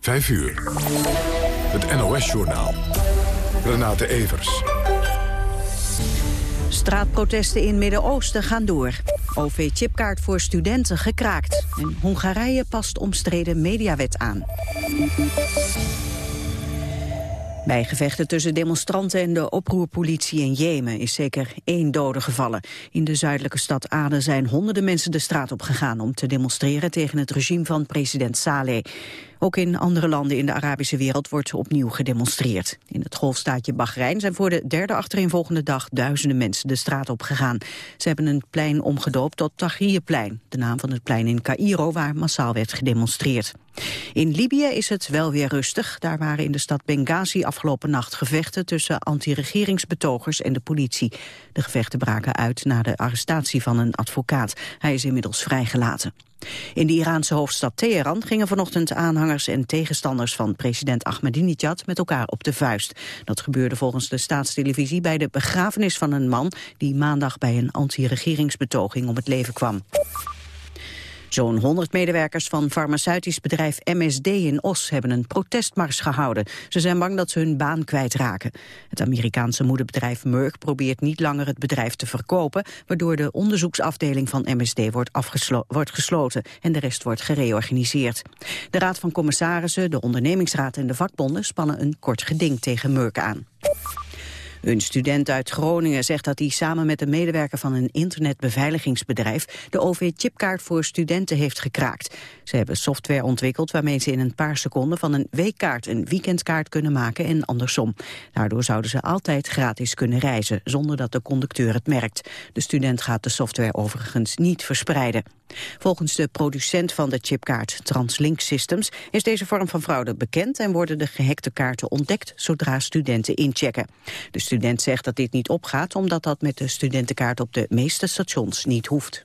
5 uur. Het NOS-journaal. Renate Evers. Straatprotesten in Midden-Oosten gaan door. OV-chipkaart voor studenten gekraakt. En Hongarije past omstreden mediawet aan. Bij gevechten tussen demonstranten en de oproerpolitie in Jemen is zeker één dode gevallen. In de zuidelijke stad Aden zijn honderden mensen de straat op gegaan om te demonstreren tegen het regime van president Saleh. Ook in andere landen in de Arabische wereld wordt opnieuw gedemonstreerd. In het golfstaatje Bahrein zijn voor de derde achtereenvolgende dag duizenden mensen de straat op gegaan. Ze hebben een plein omgedoopt tot Tahrirplein, de naam van het plein in Cairo waar massaal werd gedemonstreerd. In Libië is het wel weer rustig. Daar waren in de stad Benghazi afgelopen nacht gevechten tussen anti-regeringsbetogers en de politie. De gevechten braken uit na de arrestatie van een advocaat. Hij is inmiddels vrijgelaten. In de Iraanse hoofdstad Teheran gingen vanochtend aanhangers en tegenstanders van president Ahmadinejad met elkaar op de vuist. Dat gebeurde volgens de staatstelevisie bij de begrafenis van een man die maandag bij een anti-regeringsbetoging om het leven kwam. Zo'n 100 medewerkers van farmaceutisch bedrijf MSD in Os hebben een protestmars gehouden. Ze zijn bang dat ze hun baan kwijtraken. Het Amerikaanse moederbedrijf Merck probeert niet langer het bedrijf te verkopen, waardoor de onderzoeksafdeling van MSD wordt, wordt gesloten en de rest wordt gereorganiseerd. De Raad van Commissarissen, de ondernemingsraad en de vakbonden spannen een kort geding tegen Merck aan. Een student uit Groningen zegt dat hij samen met een medewerker van een internetbeveiligingsbedrijf de OV-chipkaart voor studenten heeft gekraakt. Ze hebben software ontwikkeld waarmee ze in een paar seconden van een weekkaart een weekendkaart kunnen maken en andersom. Daardoor zouden ze altijd gratis kunnen reizen zonder dat de conducteur het merkt. De student gaat de software overigens niet verspreiden. Volgens de producent van de chipkaart Translink Systems is deze vorm van fraude bekend en worden de gehackte kaarten ontdekt zodra studenten inchecken. De student zegt dat dit niet opgaat omdat dat met de studentenkaart op de meeste stations niet hoeft.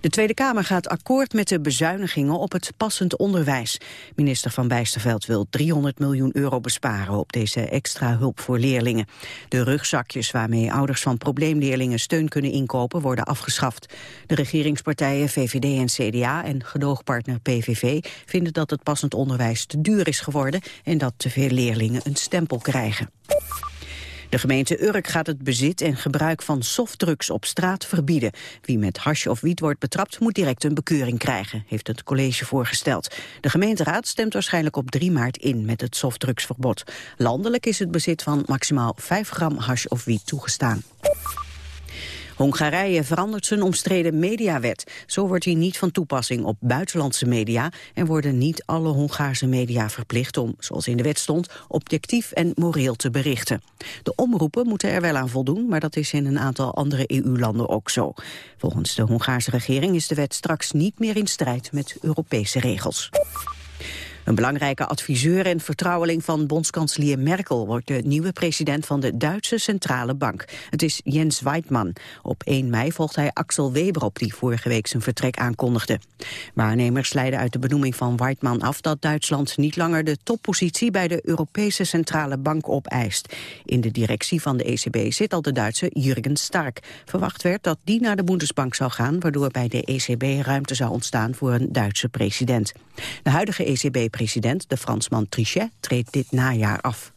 De Tweede Kamer gaat akkoord met de bezuinigingen op het passend onderwijs. Minister Van Bijsterveld wil 300 miljoen euro besparen op deze extra hulp voor leerlingen. De rugzakjes waarmee ouders van probleemleerlingen steun kunnen inkopen worden afgeschaft. De regeringspartijen VVD en CDA en gedoogpartner PVV vinden dat het passend onderwijs te duur is geworden en dat te veel leerlingen een stempel krijgen. De gemeente Urk gaat het bezit en gebruik van softdrugs op straat verbieden. Wie met hash of wiet wordt betrapt moet direct een bekeuring krijgen, heeft het college voorgesteld. De gemeenteraad stemt waarschijnlijk op 3 maart in met het softdrugsverbod. Landelijk is het bezit van maximaal 5 gram hash of wiet toegestaan. Hongarije verandert zijn omstreden mediawet. Zo wordt hij niet van toepassing op buitenlandse media... en worden niet alle Hongaarse media verplicht om, zoals in de wet stond... objectief en moreel te berichten. De omroepen moeten er wel aan voldoen... maar dat is in een aantal andere EU-landen ook zo. Volgens de Hongaarse regering is de wet straks niet meer in strijd met Europese regels. Een belangrijke adviseur en vertrouweling van bondskanselier Merkel wordt de nieuwe president van de Duitse Centrale Bank. Het is Jens Weidmann. Op 1 mei volgt hij Axel Weber op die vorige week zijn vertrek aankondigde. Waarnemers leiden uit de benoeming van Weidmann af dat Duitsland niet langer de toppositie bij de Europese Centrale Bank opeist. In de directie van de ECB zit al de Duitse Jurgen Stark. Verwacht werd dat die naar de Bundesbank zou gaan, waardoor bij de ECB ruimte zou ontstaan voor een Duitse president. De huidige ECB-president, de Fransman Trichet, treedt dit najaar af.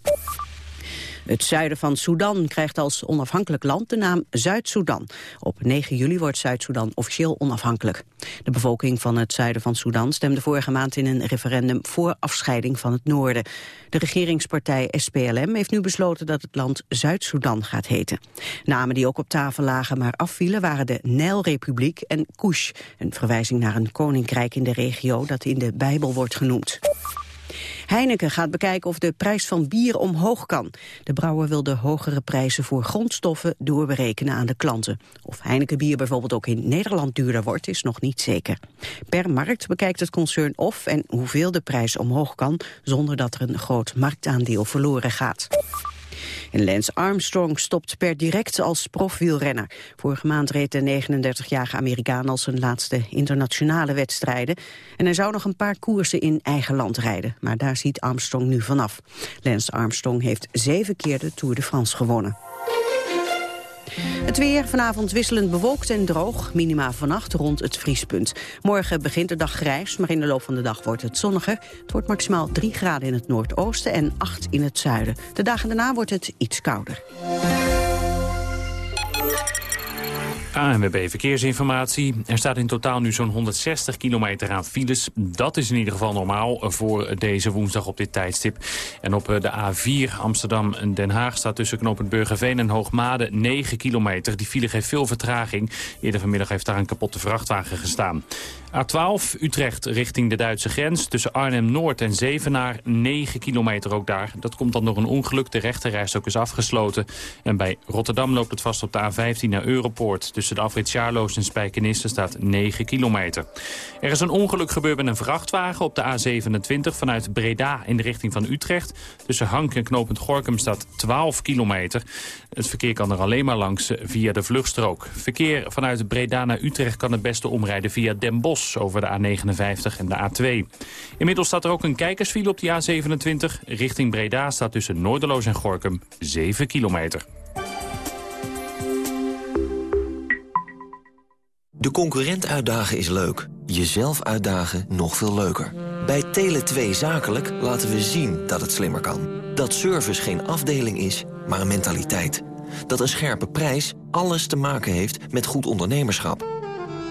Het zuiden van Sudan krijgt als onafhankelijk land de naam Zuid-Soedan. Op 9 juli wordt Zuid-Soedan officieel onafhankelijk. De bevolking van het zuiden van Sudan stemde vorige maand in een referendum voor afscheiding van het noorden. De regeringspartij SPLM heeft nu besloten dat het land Zuid-Soedan gaat heten. Namen die ook op tafel lagen maar afvielen waren de Nijlrepubliek en Kush, een verwijzing naar een koninkrijk in de regio dat in de Bijbel wordt genoemd. Heineken gaat bekijken of de prijs van bier omhoog kan. De brouwer wil de hogere prijzen voor grondstoffen doorberekenen aan de klanten. Of Heineken bier bijvoorbeeld ook in Nederland duurder wordt, is nog niet zeker. Per markt bekijkt het concern of en hoeveel de prijs omhoog kan... zonder dat er een groot marktaandeel verloren gaat. Lance Armstrong stopt per direct als profwielrenner. Vorige maand reed de 39-jarige Amerikaan als zijn laatste internationale wedstrijden. En hij zou nog een paar koersen in eigen land rijden. Maar daar ziet Armstrong nu vanaf. Lance Armstrong heeft zeven keer de Tour de France gewonnen. Het weer vanavond wisselend bewolkt en droog. Minima vannacht rond het vriespunt. Morgen begint de dag grijs, maar in de loop van de dag wordt het zonniger. Het wordt maximaal 3 graden in het noordoosten en 8 in het zuiden. De dagen daarna wordt het iets kouder. ANWB Verkeersinformatie. Er staat in totaal nu zo'n 160 kilometer aan files. Dat is in ieder geval normaal voor deze woensdag op dit tijdstip. En op de A4 Amsterdam-Den Haag staat tussen knooppunt Burgerveen en Hoogmade 9 kilometer. Die file geeft veel vertraging. Eerder vanmiddag heeft daar een kapotte vrachtwagen gestaan. A12 Utrecht richting de Duitse grens. Tussen Arnhem-Noord en Zevenaar 9 kilometer ook daar. Dat komt dan door een ongeluk. De rechterrijstok is afgesloten. En bij Rotterdam loopt het vast op de A15 naar Europoort. Tussen de afrit Sjaarloos en Spijkenisse staat 9 kilometer. Er is een ongeluk gebeurd met een vrachtwagen op de A27 vanuit Breda in de richting van Utrecht. Tussen Hank en knooppunt Gorkum staat 12 kilometer. Het verkeer kan er alleen maar langs via de vluchtstrook. Verkeer vanuit Breda naar Utrecht kan het beste omrijden via Den Bosch over de A59 en de A2. Inmiddels staat er ook een kijkersfile op die A27. Richting Breda staat tussen Noorderloos en Gorkum 7 kilometer. De concurrent uitdagen is leuk. Jezelf uitdagen nog veel leuker. Bij Tele2 Zakelijk laten we zien dat het slimmer kan. Dat service geen afdeling is, maar een mentaliteit. Dat een scherpe prijs alles te maken heeft met goed ondernemerschap.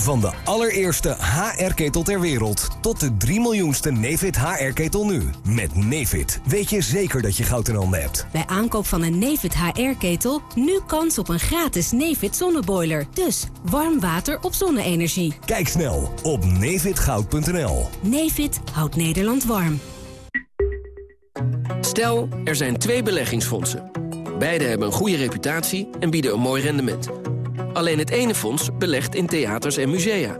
Van de allereerste HR-ketel ter wereld tot de 3 miljoenste Nefit HR-ketel nu. Met Nefit weet je zeker dat je goud in handen hebt. Bij aankoop van een Nefit HR-ketel nu kans op een gratis Nefit zonneboiler. Dus warm water op zonne-energie. Kijk snel op nefitgoud.nl. Nefit houdt Nederland warm. Stel, er zijn twee beleggingsfondsen. Beide hebben een goede reputatie en bieden een mooi rendement. Alleen het ene fonds belegt in theaters en musea.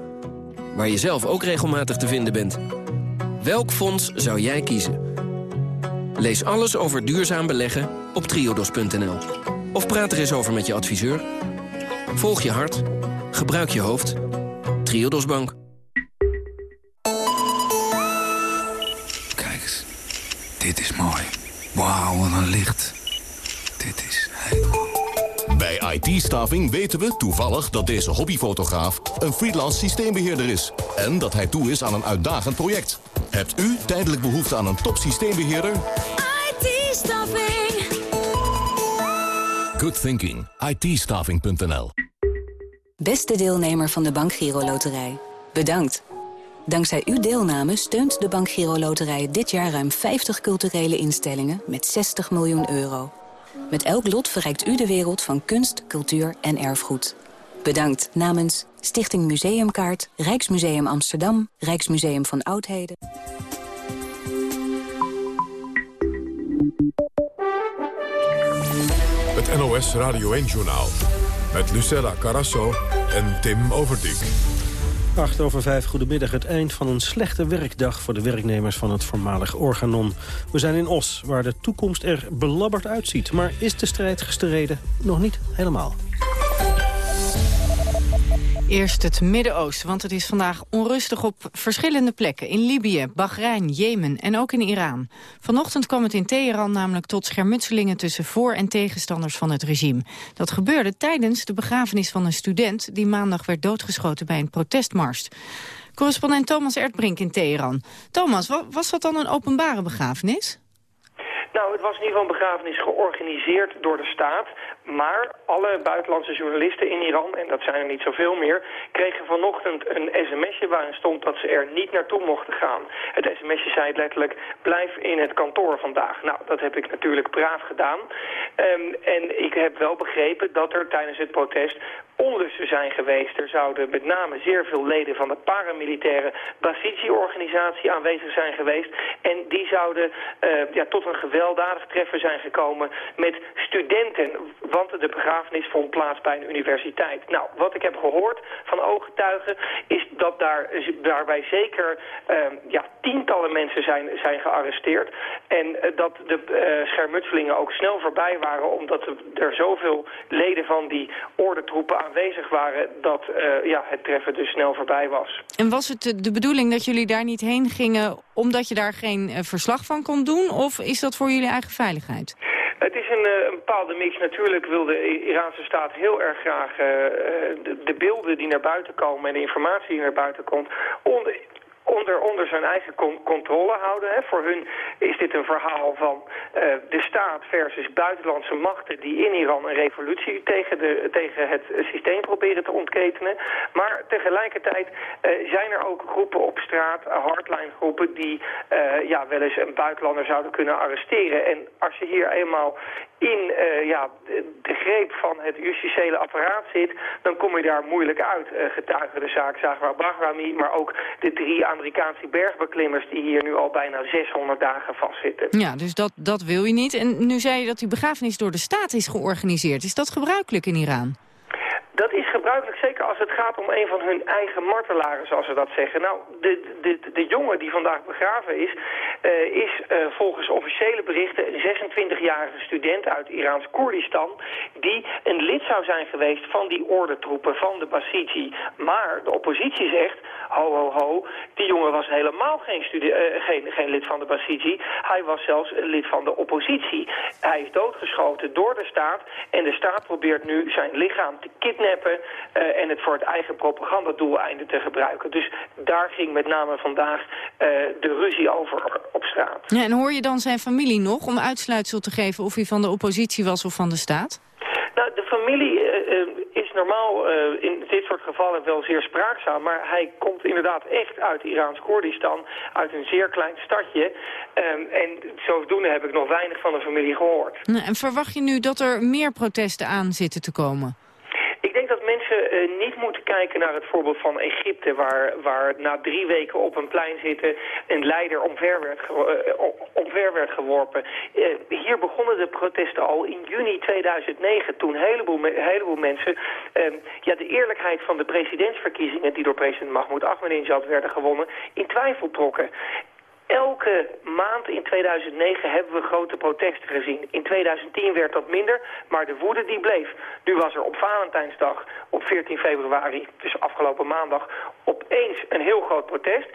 Waar je zelf ook regelmatig te vinden bent. Welk fonds zou jij kiezen? Lees alles over duurzaam beleggen op triodos.nl. Of praat er eens over met je adviseur. Volg je hart. Gebruik je hoofd. Triodos Bank. Kijk eens. Dit is mooi. Wauw, wat een licht. Dit is. Bij IT-staving weten we toevallig dat deze hobbyfotograaf een freelance systeembeheerder is. En dat hij toe is aan een uitdagend project. Hebt u tijdelijk behoefte aan een top systeembeheerder? IT-staving. Good thinking. it Beste deelnemer van de Bank Giro Loterij. Bedankt. Dankzij uw deelname steunt de Bank Giro Loterij dit jaar ruim 50 culturele instellingen met 60 miljoen euro. Met elk lot verrijkt u de wereld van kunst, cultuur en erfgoed. Bedankt namens Stichting Museumkaart, Rijksmuseum Amsterdam, Rijksmuseum van Oudheden. Het NOS Radio 1-journaal met Lucella Carasso en Tim Overdijk. 8 over 5, goedemiddag. Het eind van een slechte werkdag voor de werknemers van het voormalig Organon. We zijn in Os, waar de toekomst er belabberd uitziet. Maar is de strijd gestreden? Nog niet helemaal. Eerst het Midden-Oosten, want het is vandaag onrustig op verschillende plekken. In Libië, Bahrein, Jemen en ook in Iran. Vanochtend kwam het in Teheran namelijk tot schermutselingen tussen voor- en tegenstanders van het regime. Dat gebeurde tijdens de begrafenis van een student die maandag werd doodgeschoten bij een protestmars. Correspondent Thomas Erdbrink in Teheran. Thomas, was dat dan een openbare begrafenis? Nou, het was in ieder geval een begrafenis georganiseerd door de staat. Maar alle buitenlandse journalisten in Iran, en dat zijn er niet zoveel meer... kregen vanochtend een sms'je waarin stond dat ze er niet naartoe mochten gaan. Het sms'je zei letterlijk, blijf in het kantoor vandaag. Nou, dat heb ik natuurlijk braaf gedaan. Um, en ik heb wel begrepen dat er tijdens het protest onlusten zijn geweest. Er zouden met name zeer veel leden van de paramilitaire Basiji-organisatie aanwezig zijn geweest. En die zouden uh, ja, tot een gewelddadig treffen zijn gekomen met studenten. Want de begrafenis vond plaats bij een universiteit. Nou, wat ik heb gehoord van ooggetuigen is dat daar, daarbij zeker ehm, ja, tientallen mensen zijn, zijn gearresteerd. En eh, dat de uh, schermutselingen ook snel voorbij waren omdat er zoveel leden van die ordentroepen aanwezig waren dat uh, ja, het treffen dus snel voorbij was. En was het de bedoeling dat jullie daar niet heen gingen omdat je daar geen verslag van kon doen? Of is dat voor jullie eigen veiligheid? Het is een, een, bepaalde mix. Natuurlijk wil de Iraanse staat heel erg graag uh, de, de, beelden die naar buiten komen en de informatie die naar buiten komt... Onder, onder, onder zijn eigen controle houden. Hè. Voor hun is dit een verhaal van uh, de staat versus buitenlandse machten die in Iran een revolutie tegen, de, tegen het systeem proberen te ontketenen. Maar tegelijkertijd uh, zijn er ook groepen op straat, hardline groepen, die uh, ja, wel eens een buitenlander zouden kunnen arresteren. En als je hier eenmaal in ja, de greep van het justitiële apparaat zit, dan kom je daar moeilijk uit. getuigen de zaak Zahra Bahrami, maar ook de drie Amerikaanse bergbeklimmers die hier nu al bijna 600 dagen vastzitten. Ja, dus dat, dat wil je niet. En nu zei je dat die begrafenis door de staat is georganiseerd. Is dat gebruikelijk in Iran? Dat is gebruikelijk, zeker als het gaat om een van hun eigen martelaren, zoals ze dat zeggen. Nou, de, jongen die vandaag begraven is, uh, is uh, volgens officiële berichten een 26-jarige student uit Iraans Koerdistan, die een lid zou zijn geweest van die ordentroepen, van de Basiji. Maar de oppositie zegt, ho ho ho, die jongen was helemaal geen, uh, geen, geen lid van de Basiji. Hij was zelfs een lid van de oppositie. Hij is doodgeschoten door de staat en de staat probeert nu zijn lichaam te kidnappen en het voor het eigen propagandadoeleinde te gebruiken. Dus daar ging met name vandaag uh, de ruzie over op straat. Ja, en hoor je dan zijn familie nog om uitsluitsel te geven of hij van de oppositie was of van de staat? Nou, de familie uh, is normaal in dit soort gevallen wel zeer spraakzaam. Maar hij komt inderdaad echt uit Iraans Koerdistan, uit een zeer klein stadje. Um, en zodoende heb ik nog weinig van de familie gehoord. Nou, en verwacht je nu dat er meer protesten aan zitten te komen? Ik denk dat mensen uh, niet moeten kijken naar het voorbeeld van Egypte... Waar, waar na drie weken op een plein zitten een leider omver werd, uh, omver werd geworpen. Uh, hier begonnen de protesten al in juni 2009... toen een heleboel, heleboel mensen ja, de eerlijkheid van de presidentsverkiezingen... die door president Mahmoud Ahmadinejad werden gewonnen, in twijfel trokken. Elke maand in 2009 hebben we grote protesten gezien. In 2010 werd dat minder, maar de woede die bleef. Nu was er op Valentijnsdag, op 14 februari, dus afgelopen maandag, opeens een heel groot protest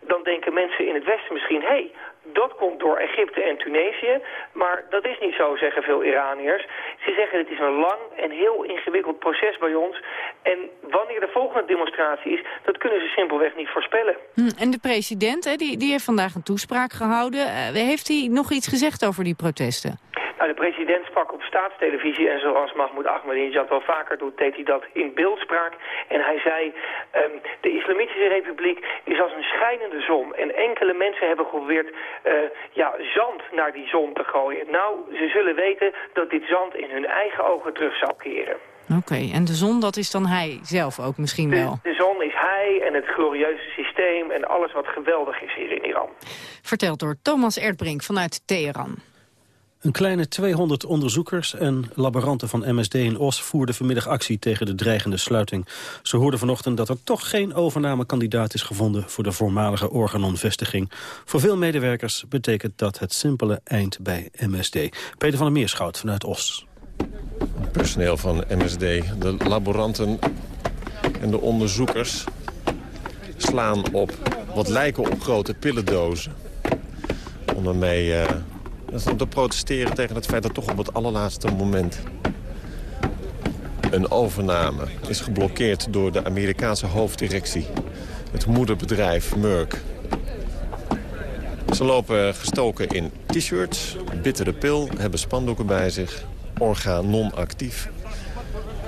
dan denken mensen in het Westen misschien... hey, dat komt door Egypte en Tunesië. Maar dat is niet zo, zeggen veel Iraniërs. Ze zeggen het is een lang en heel ingewikkeld proces bij ons. En wanneer de volgende demonstratie is, dat kunnen ze simpelweg niet voorspellen. Hm, en de president, hè, die, die heeft vandaag een toespraak gehouden. Uh, heeft hij nog iets gezegd over die protesten? De president sprak op staatstelevisie en zoals Mahmoud Ahmadinejad wel vaker doet, deed hij dat in beeldspraak. En hij zei, um, de Islamitische Republiek is als een schijnende zon. En enkele mensen hebben geprobeerd uh, ja, zand naar die zon te gooien. Nou, ze zullen weten dat dit zand in hun eigen ogen terug zal keren. Oké, okay, en de zon, dat is dan hij zelf ook misschien wel? De, de zon is hij en het glorieuze systeem en alles wat geweldig is hier in Iran. Verteld door Thomas Erdbrink vanuit Teheran. Een kleine 200 onderzoekers en laboranten van MSD in Os voerden vanmiddag actie tegen de dreigende sluiting. Ze hoorden vanochtend dat er toch geen overnamekandidaat is gevonden voor de voormalige Organon-vestiging. Voor veel medewerkers betekent dat het simpele eind bij MSD. Peter van der Meerschout vanuit Os. Het personeel van MSD, de laboranten en de onderzoekers slaan op wat lijken op grote pillendozen. Om daarmee... Uh, dat is om te protesteren tegen het feit dat toch op het allerlaatste moment... een overname is geblokkeerd door de Amerikaanse hoofddirectie. Het moederbedrijf Merck. Ze lopen gestoken in t-shirts, bittere pil, hebben spandoeken bij zich. Orgaan non-actief.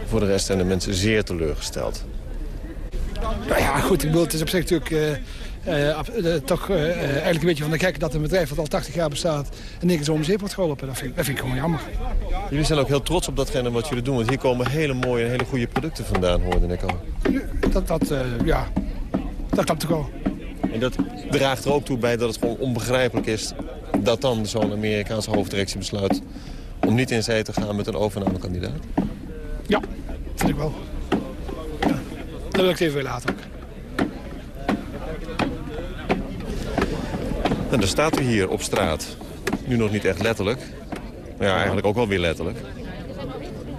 Voor de rest zijn de mensen zeer teleurgesteld. Nou ja, goed, ik bedoel, het is op zich natuurlijk... Uh, toch uh, eigenlijk een beetje van de gek dat een bedrijf dat al 80 jaar bestaat... en niks om zeep wordt geholpen. Dat vind, dat vind ik gewoon jammer. Jullie zijn ook heel trots op datgene wat jullie doen. Want hier komen hele mooie en hele goede producten vandaan, hoorde ik al. Dat, dat, ja, dat klopt toch wel. En dat draagt er ook toe bij dat het gewoon onbegrijpelijk is dat dan zo'n Amerikaanse hoofddirectie besluit om niet in zee te gaan met een overnamekandidaat? Ja, vind ik wel. Ja, dat wil ik even willen laten ook. En dan staat u hier op straat. Nu nog niet echt letterlijk. Maar ja, eigenlijk ook wel weer letterlijk.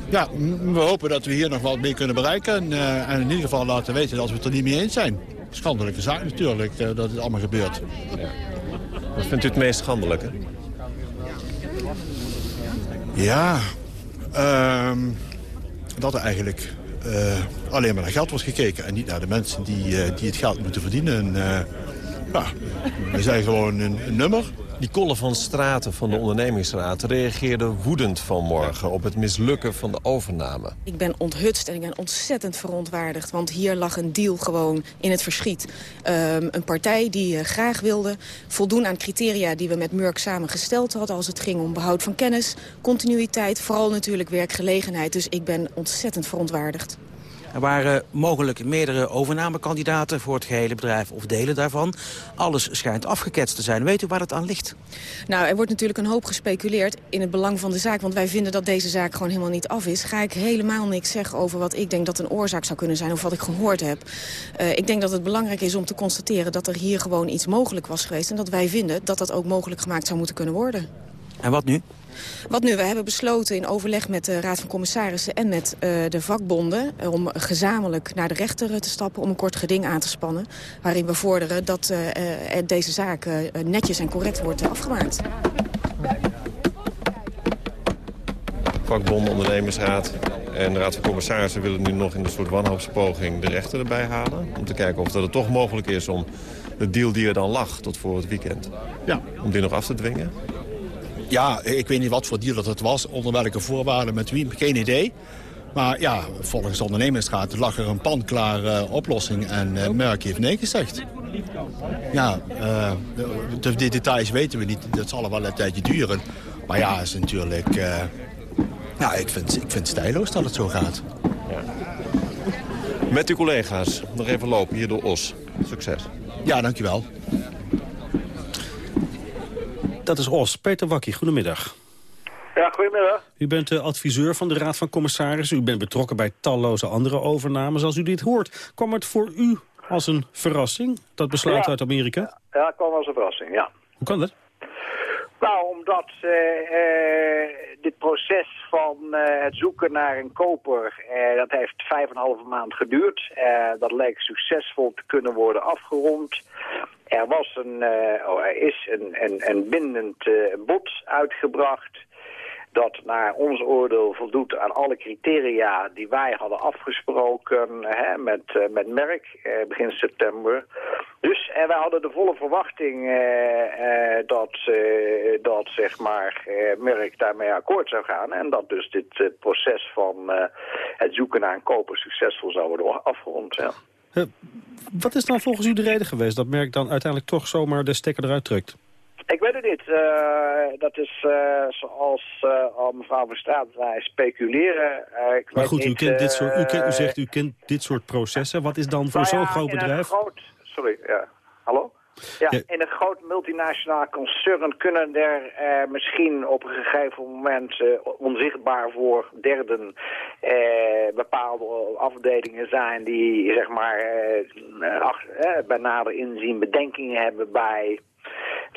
Ja, we hopen dat we hier nog wat mee kunnen bereiken. En, uh, en in ieder geval laten weten dat we het er niet mee eens zijn. Schandelijke zaak natuurlijk, uh, dat het allemaal gebeurt. Ja. Wat vindt u het meest schandelijke? Ja, uh, dat er eigenlijk uh, alleen maar naar geld wordt gekeken... en niet naar de mensen die, die het geld moeten verdienen. En, ja, we zijn gewoon een, een nummer. Nicole van Straten van de ondernemingsraad reageerde woedend vanmorgen op het mislukken van de overname. Ik ben onthutst en ik ben ontzettend verontwaardigd, want hier lag een deal gewoon in het verschiet. Um, een partij die uh, graag wilde voldoen aan criteria die we met Murk samen gesteld hadden als het ging om behoud van kennis, continuïteit, vooral natuurlijk werkgelegenheid. Dus ik ben ontzettend verontwaardigd. Er waren mogelijk meerdere overnamekandidaten voor het gehele bedrijf of delen daarvan. Alles schijnt afgeketst te zijn. Weet u waar het aan ligt? Nou, er wordt natuurlijk een hoop gespeculeerd in het belang van de zaak. Want wij vinden dat deze zaak gewoon helemaal niet af is. Ga ik helemaal niks zeggen over wat ik denk dat een oorzaak zou kunnen zijn... of wat ik gehoord heb. Uh, ik denk dat het belangrijk is om te constateren dat er hier gewoon iets mogelijk was geweest. En dat wij vinden dat dat ook mogelijk gemaakt zou moeten kunnen worden. En wat nu? Wat nu? We hebben besloten in overleg met de Raad van Commissarissen en met uh, de vakbonden... Uh, om gezamenlijk naar de rechter te stappen om een kort geding aan te spannen... waarin we vorderen dat uh, deze zaak netjes en correct wordt afgemaakt. Vakbonden, ondernemersraad en de Raad van Commissarissen willen nu nog in een soort wanhoopspoging de rechter erbij halen. Om te kijken of dat het toch mogelijk is om de deal die er dan lag tot voor het weekend... Ja. om die nog af te dwingen. Ja, ik weet niet wat voor deal dat het was, onder welke voorwaarden, met wie, geen idee. Maar ja, volgens de ondernemingsraad lag er een panklare uh, oplossing en uh, Merck heeft nee gezegd. Ja, uh, de, de, details weten we niet, dat zal wel een tijdje duren. Maar ja, is natuurlijk... ja, ik vind, ik vind het stijloos dat het zo gaat. Ja. Met uw collega's nog even lopen hier door Os. Succes. Ja, dankjewel. Dat is Os. Peter Wakkie, goedemiddag. Ja, goedemiddag. U bent de adviseur van de Raad van Commissarissen. U bent betrokken bij talloze andere overnames. Als u dit hoort, kwam het voor u als een verrassing, dat besluit ja. uit Amerika? Ja, het kwam als een verrassing, ja. Hoe kan dat? Nou, omdat uh, uh, dit proces van uh, het zoeken naar een koper, dat heeft vijf en een halve maand geduurd. dat leek succesvol te kunnen worden afgerond. Er, was een, oh, er is een, een, een bindend bod uitgebracht dat naar ons oordeel voldoet aan alle criteria die wij hadden afgesproken hè, met, uh, met Merck eh, begin september. Dus en wij hadden de volle verwachting eh, eh, dat, dat zeg maar, Merck daarmee akkoord zou gaan. En dat dus dit proces van het zoeken naar een koper succesvol zou worden afgerond. Wat is dan volgens u de reden geweest dat Merck dan uiteindelijk toch zomaar de stekker eruit trekt? Ik weet het niet. Uh, dat is uh, zoals uh, al mevrouw Verstraat zei, speculeren. ik maar goed, niet, u, kent dit soort, u, kent, u zegt u kent dit soort processen. Wat is dan voor nou zo'n ja, groot bedrijf? Groot, sorry, ja. Hallo? Ja, ja, in een groot multinationaal concern kunnen er misschien op een gegeven moment onzichtbaar voor derden uh, bepaalde afdelingen zijn die zeg maar ach, bij nader inzien bedenkingen hebben bij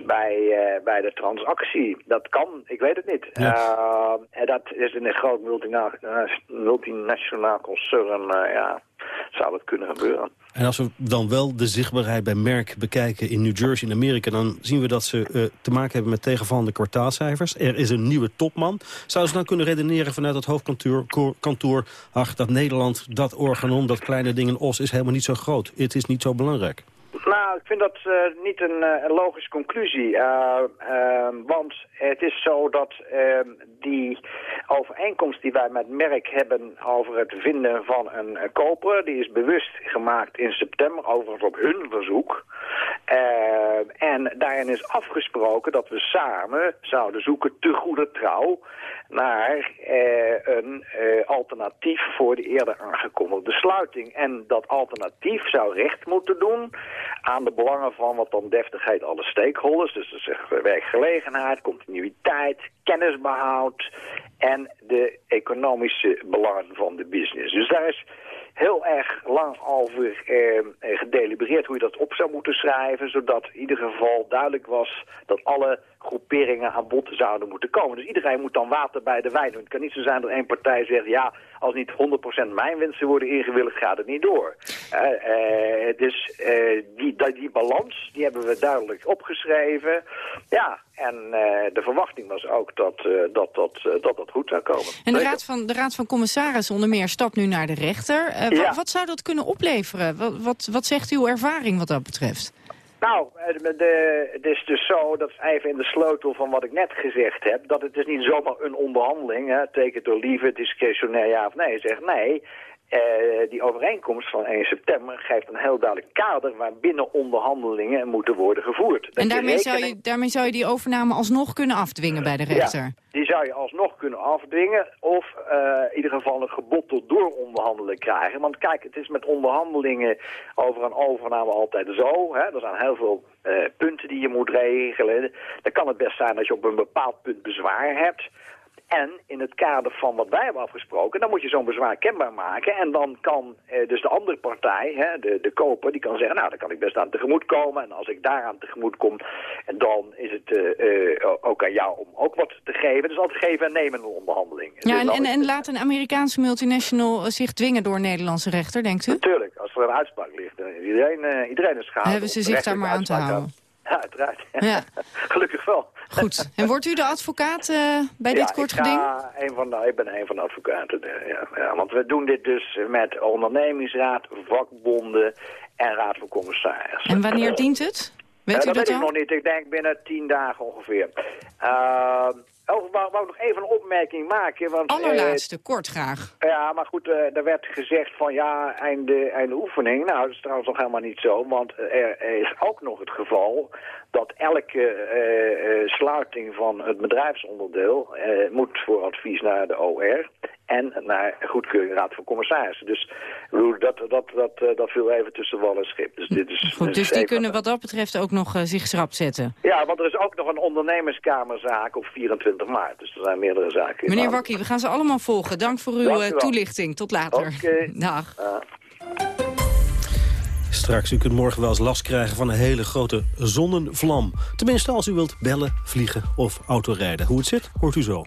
bij, uh, bij de transactie. Dat kan, ik weet het niet. Ja. Uh, en dat is in een groot multina multinationaal concern, uh, ja, zou het kunnen gebeuren. En als we dan wel de zichtbaarheid bij Merck bekijken in New Jersey in Amerika... dan zien we dat ze te maken hebben met tegenvallende kwartaalcijfers. Er is een nieuwe topman. Zouden ze dan kunnen redeneren vanuit het hoofdkantoor... Kantoor, ach, dat Nederland, dat organon, dat kleine ding in Os is helemaal niet zo groot. Het is niet zo belangrijk. Nou, ik vind dat uh, niet een, uh, een, logische conclusie. Uh, want het is zo dat ehm, die overeenkomst die wij met Merck hebben over het vinden van een, koper... die is bewust gemaakt in september, overigens op hun verzoek. En daarin is afgesproken dat we samen zouden zoeken te goede trouw naar een alternatief voor de eerder aangekondigde sluiting. En dat alternatief zou recht moeten doen aan de belangen van wat dan deftigheid alle stakeholders. Dus dat is werkgelegenheid, continuïteit, kennisbehoud en de economische belangen van de business. Dus daar is heel erg lang over eh, gedelibereerd hoe je dat op zou moeten schrijven, zodat in ieder geval duidelijk was dat alle groeperingen aan bod zouden moeten komen. Dus iedereen moet dan water bij de wijn doen. Het kan niet zo zijn dat één partij zegt, ja, als niet 100% mijn wensen worden ingewilligd, gaat het niet door. Uh, dus uh, die, die balans, die hebben we duidelijk opgeschreven. Ja, en de verwachting was ook dat dat, dat, dat, dat goed zou komen. En de raad, van, de raad van Commissarissen onder meer stapt nu naar de rechter. Wat, zou dat kunnen opleveren? Wat, wat, wat zegt uw ervaring wat dat betreft? Nou, de, het is dus zo, dat is even in de sleutel van wat ik net gezegd heb, dat het is niet zomaar een onderhandeling, hè, take it or leave it, discretionair ja of nee. Zeg nee, uh, die overeenkomst van 1 september geeft een heel duidelijk kader waarbinnen onderhandelingen moeten worden gevoerd. en daarmee, zou je, daarmee zou je die overname alsnog kunnen afdwingen bij de rechter? Ja, die zou je alsnog kunnen afdwingen of uh, in ieder geval een gebod tot dooronderhandelen krijgen. Want kijk, het is met onderhandelingen over een overname altijd zo. Hè? Er zijn heel veel uh, punten die je moet regelen. Dan kan het best zijn dat je op een bepaald punt bezwaar hebt. En in het kader van wat wij hebben afgesproken, dan moet je zo'n bezwaar kenbaar maken. En dan kan eh, dus de andere partij, hè, de, de koper, die kan zeggen, nou, dan kan ik best aan tegemoet komen. En als ik daaraan tegemoet kom, dan is het uh, uh, ook aan jou om ook wat te geven. Dus altijd geven en nemen in een onderhandeling. Ja, dus en, en, en laat een Amerikaanse multinational zich dwingen door een Nederlandse rechter, denkt u? Natuurlijk, als er een uitspraak ligt. Iedereen, iedereen is schade. Hebben ze zich daar maar aan te houden? Ja, uiteraard. Ja. Gelukkig wel. Goed. En wordt u de advocaat uh, bij ja, dit kort geding? Ja, een van de, ik ben een van de advocaten. Ja, ja, want we doen dit dus met ondernemingsraad, vakbonden en raad van commissarissen. En wanneer dient het? Weet u dat, weet ik nog niet. Ik denk binnen tien dagen ongeveer. Uh, Oh, wou, wou nog even een opmerking maken. Want, Allerlaatste, kort graag. Ja, maar goed, uh, er werd gezegd van ja, einde, einde oefening. Nou, dat is trouwens nog helemaal niet zo. Want er, er is ook nog het geval dat elke sluiting van het bedrijfsonderdeel moet voor advies naar de OR en naar goedkeuring raad van commissarissen. Dus dat, dat, dat, dat viel even tussen wal en schip. Dus, dit is, Goed, dus die kunnen wat dat betreft ook nog zich schrap zetten? Ja, want er is ook nog een ondernemerskamerzaak op 24 maart. Dus er zijn meerdere zaken. Meneer Wakkie, we gaan ze allemaal volgen. Dank voor uw toelichting. Tot later. Okay. Dag. Straks, u kunt morgen wel eens last krijgen van een hele grote zonnevlam. Tenminste, als u wilt bellen, vliegen of autorijden. Hoe het zit, hoort u zo.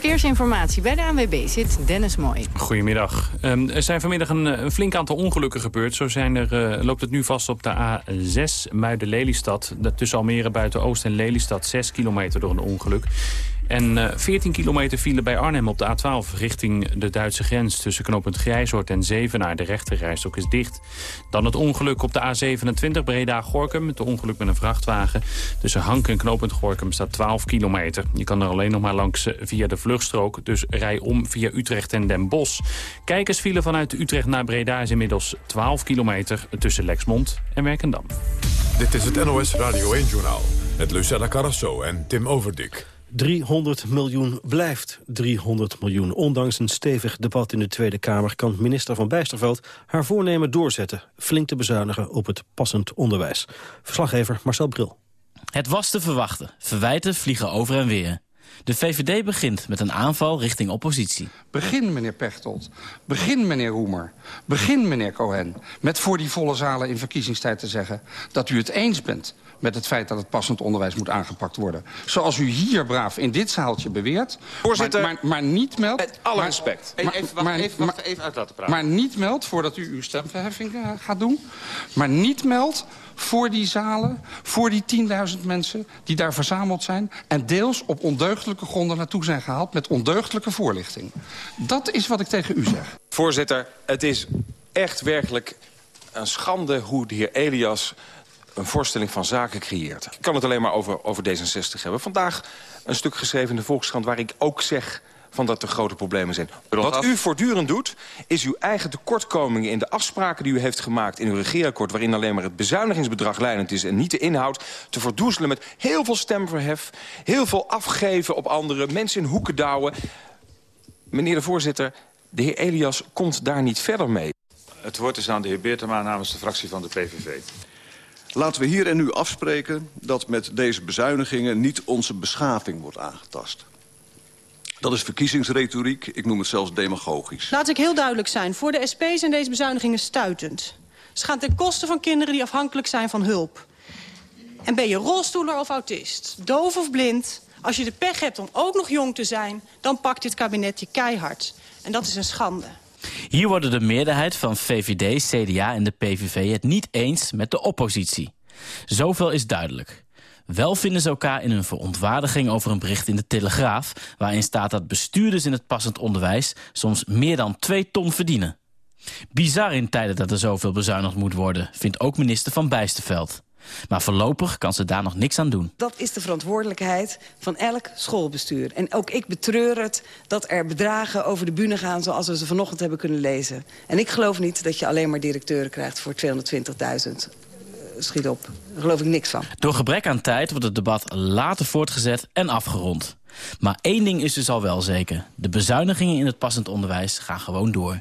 Verkeersinformatie bij de ANWB zit Dennis Mooi. Goedemiddag. Um, er zijn vanmiddag een, een, flink aantal ongelukken gebeurd. Zo zijn er, uh, loopt het nu vast op de A6 Muiden-Lelystad. Tussen Almere buiten Oost en Lelystad 6 kilometer door een ongeluk. En uh, 14 kilometer file bij Arnhem op de A12 richting de Duitse grens... tussen knooppunt Grijzoord en Zevenaar. De rechterrijstok is dicht. Dan het ongeluk op de A27 Breda-Gorkum. Het ongeluk met een vrachtwagen. Tussen Hank en knooppunt Gorkum staat 12 kilometer. Je kan er alleen nog maar langs via de vluchtstrook. Dus rij om via Utrecht en Den Bosch. Kijkers vielen vanuit Utrecht naar Breda is inmiddels 12 kilometer... tussen Lexmond en Werkendam. Dit is het NOS Radio 1-journaal. Met Lucella Carrasso en Tim Overdik. 300 miljoen blijft 300 miljoen. Ondanks een stevig debat in de Tweede Kamer... kan minister Van Bijsterveld haar voornemen doorzetten... flink te bezuinigen op het passend onderwijs. Verslaggever Marcel Bril. Het was te verwachten. Verwijten vliegen over en weer. De VVD begint met een aanval richting oppositie. Begin, meneer Pechtold. Begin, meneer Roemer. Begin, meneer Cohen. Met voor die volle zalen in verkiezingstijd te zeggen... dat u het eens bent met het feit dat het passend onderwijs moet aangepakt worden. Zoals u hier braaf in dit zaaltje beweert. Voorzitter, maar, maar, maar niet meldt... Met alle maar, respect. Maar, even, wacht, maar, even, wacht, even uit laten praten. Maar niet meldt, voordat u uw stemverheffing uh, gaat doen... maar niet meldt voor die zalen, voor die 10.000 mensen die daar verzameld zijn... en deels op ondeugdelijke gronden naartoe zijn gehaald... met ondeugdelijke voorlichting. Dat is wat ik tegen u zeg. Voorzitter, het is echt werkelijk een schande hoe de heer Elias een voorstelling van zaken creëert. Ik kan het alleen maar over, over D66 hebben. Vandaag een stuk geschreven in de Volkskrant waar ik ook zeg van dat er grote problemen zijn. Wat u voortdurend doet, is uw eigen tekortkomingen... in de afspraken die u heeft gemaakt in uw regeerakkoord... waarin alleen maar het bezuinigingsbedrag leidend is... en niet de inhoud, te verdoezelen met heel veel stemverhef... heel veel afgeven op anderen, mensen in hoeken douwen. Meneer de voorzitter, de heer Elias komt daar niet verder mee. Het woord is aan de heer Beertema namens de fractie van de PVV. Laten we hier en nu afspreken dat met deze bezuinigingen... niet onze beschaving wordt aangetast. Dat is verkiezingsretoriek, ik noem het zelfs demagogisch. Laat ik heel duidelijk zijn. Voor de SP zijn deze bezuinigingen stuitend. Ze gaan ten koste van kinderen die afhankelijk zijn van hulp. En ben je rolstoeler of autist, doof of blind... als je de pech hebt om ook nog jong te zijn... dan pakt dit kabinet je keihard. En dat is een schande. Hier worden de meerderheid van VVD, CDA en de PVV het niet eens met de oppositie. Zoveel is duidelijk. Wel vinden ze elkaar in hun verontwaardiging over een bericht in de Telegraaf... waarin staat dat bestuurders in het passend onderwijs... soms meer dan twee ton verdienen. Bizar in tijden dat er zoveel bezuinigd moet worden... vindt ook minister Van Bijsterveld. Maar voorlopig kan ze daar nog niks aan doen. Dat is de verantwoordelijkheid van elk schoolbestuur. En ook ik betreur het dat er bedragen over de bühne gaan... zoals we ze vanochtend hebben kunnen lezen. En ik geloof niet dat je alleen maar directeuren krijgt voor 220.000 schiet op. Daar geloof ik niks van. Door gebrek aan tijd wordt het debat later voortgezet en afgerond. Maar één ding is dus al wel zeker. De bezuinigingen in het passend onderwijs gaan gewoon door.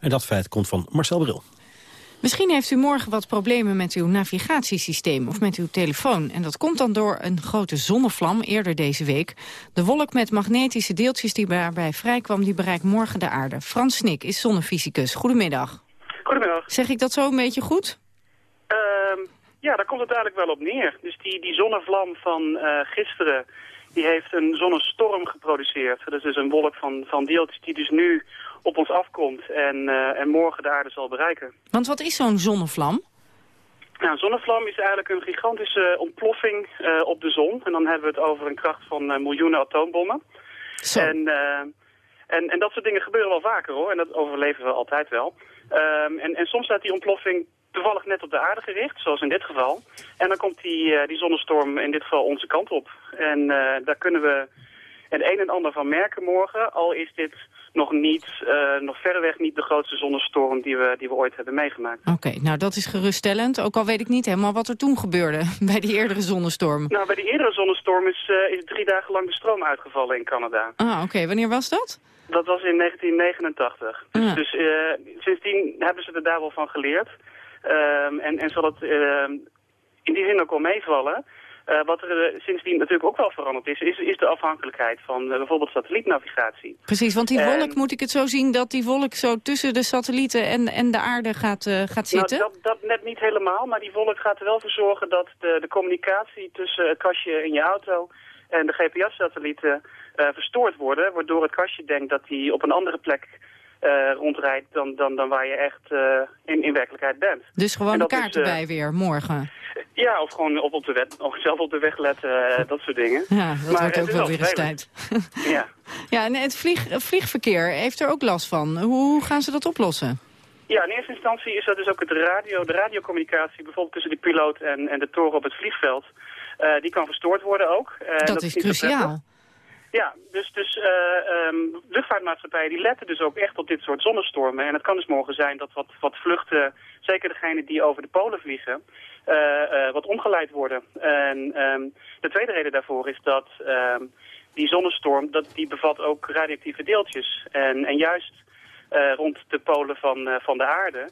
En dat feit komt van Marcel Bril. Misschien heeft u morgen wat problemen met uw navigatiesysteem of met uw telefoon. En dat komt dan door een grote zonnevlam eerder deze week. De wolk met magnetische deeltjes die daarbij vrijkwam, die bereikt morgen de aarde. Frans Snik is zonnefysicus. Goedemiddag. Goedemiddag. Zeg ik dat zo een beetje goed? Uh, ja, daar komt het eigenlijk wel op neer. Dus die, die zonnevlam van uh, gisteren, die heeft een zonnestorm geproduceerd. Dat is dus een wolk van, van deeltjes die dus nu op ons afkomt en, uh, en morgen de aarde zal bereiken. Want wat is zo'n zonnevlam? Nou, een zonnevlam is eigenlijk een gigantische ontploffing uh, op de zon. En dan hebben we het over een kracht van uh, miljoenen atoombommen. Zo. En, en, en dat soort dingen gebeuren wel vaker hoor. En dat overleven we altijd wel. Um, en, en soms staat die ontploffing toevallig net op de aarde gericht, zoals in dit geval. En dan komt die, uh, die zonnestorm in dit geval onze kant op. En uh, daar kunnen we het een en ander van merken morgen. Al is dit nog niet, uh, nog verreweg niet de grootste zonnestorm die we, die we ooit hebben meegemaakt. Oké, okay, nou dat is geruststellend. Ook al weet ik niet helemaal wat er toen gebeurde bij die eerdere zonnestorm. Nou, bij die eerdere zonnestorm is, uh, is drie dagen lang de stroom uitgevallen in Canada. Ah, oké. Okay. Wanneer was dat? Dat was in 1989. Ah. Dus, dus uh, sindsdien hebben ze er daar wel van geleerd. Um, en, en zal het uh, in die zin ook wel meevallen. Uh, wat er uh, sindsdien natuurlijk ook wel veranderd is, is, is de afhankelijkheid van uh, bijvoorbeeld satellietnavigatie. Precies, want die wolk, moet ik het zo zien, dat die wolk zo tussen de satellieten en, en de aarde gaat, gaat zitten? Nou, dat, dat net niet helemaal, maar die wolk gaat er wel voor zorgen dat de, de communicatie tussen het kastje in je auto en de GPS-satellieten verstoord worden, waardoor het kastje denkt dat die op een andere plek rondrijdt dan, dan, dan waar je echt uh, in, in werkelijkheid bent. Dus gewoon de kaart erbij uh, weer, morgen? Ja, of gewoon op, op de wet, of zelf op de weg letten, dat soort dingen. Ja, dat maar wordt ook wel weer eens tijd. ja. ja, en het vlieg, vliegverkeer heeft er ook last van. Hoe, gaan ze dat oplossen? Ja, in eerste instantie is dat dus ook het radio, de radiocommunicatie, bijvoorbeeld tussen de piloot en, en de toren op het vliegveld. die kan verstoord worden ook. dat, dat, is cruciaal. Ja, dus, dus uh, um, luchtvaartmaatschappijen die letten dus ook echt op dit soort zonnestormen. En het kan dus morgen zijn dat wat, wat vluchten, zeker degene die over de polen vliegen, uh, uh, wat omgeleid worden. En um, de tweede reden daarvoor is dat um, die zonnestorm, dat, die bevat ook radioactieve deeltjes. En, en juist rond de polen van, van de aarde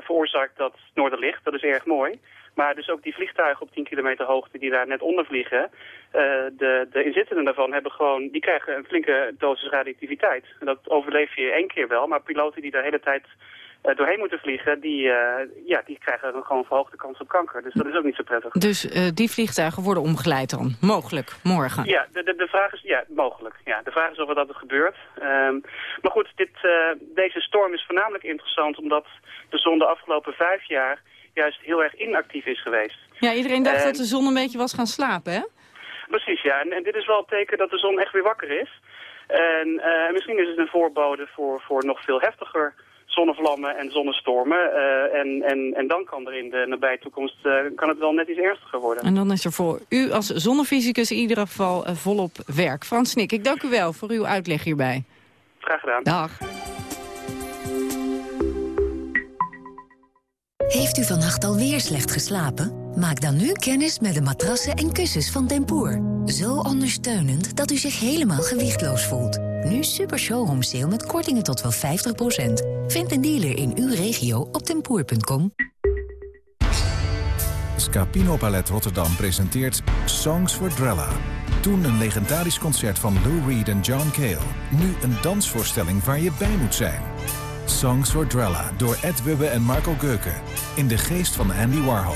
veroorzaakt dat noorderlicht, dat is erg mooi. Maar dus ook die vliegtuigen op 10 kilometer hoogte die daar net onder vliegen, uh, de, de inzittenden daarvan hebben gewoon, die krijgen een flinke dosis radioactiviteit. En dat overleef je één keer wel, maar piloten die de hele tijd uh, doorheen moeten vliegen, die, uh, ja, die krijgen gewoon verhoogde kans op kanker. Dus dat is ook niet zo prettig. Dus die vliegtuigen worden omgeleid dan? Mogelijk, morgen? Ja, de, de, de vraag is, ja, mogelijk. Ja, de vraag is of dat er gebeurt. Um, maar goed, dit, deze storm is voornamelijk interessant omdat de zon de afgelopen vijf jaar juist heel erg inactief is geweest. Ja, iedereen dacht en... dat de zon een beetje was gaan slapen, hè? Precies, ja. En, en dit is wel het teken dat de zon echt weer wakker is. En uh, misschien is het een voorbode voor, voor nog veel heftiger zonnevlammen en zonnestormen. Uh, en, en, en dan kan er in de nabije toekomst uh, kan het wel net iets ernstiger worden. En dan is er voor u als zonnefysicus in ieder geval volop werk. Frans Snik, ik dank u wel voor uw uitleg hierbij. Graag gedaan. Dag. Heeft u vannacht alweer slecht geslapen? Maak dan nu kennis met de matrassen en kussens van Tempoor. Zo ondersteunend dat u zich helemaal gewichtloos voelt. Nu super showroom sale met kortingen tot wel 50%. Vind een dealer in uw regio op tempoer.com. Scapino Ballet Rotterdam presenteert Songs for Drella. Toen een legendarisch concert van Lou Reed en John Cale. Nu een dansvoorstelling waar je bij moet zijn. Songs for Drella door Ed Wubbe en Marco Geuken. In de geest van Andy Warhol.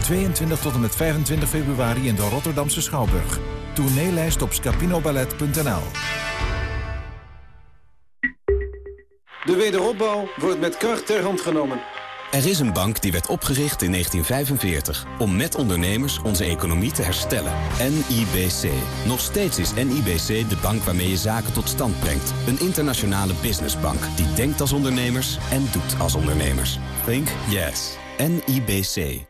22 tot en met 25 februari in de Rotterdamse Schouwburg. Tourneelijst op scapinoballet.nl De wederopbouw wordt met kracht ter hand genomen. Er is een bank die werd opgericht in 1945 om met ondernemers onze economie te herstellen. NIBC. Nog steeds is NIBC de bank waarmee je zaken tot stand brengt. Een internationale businessbank die denkt als ondernemers en doet als ondernemers. Think yes. NIBC.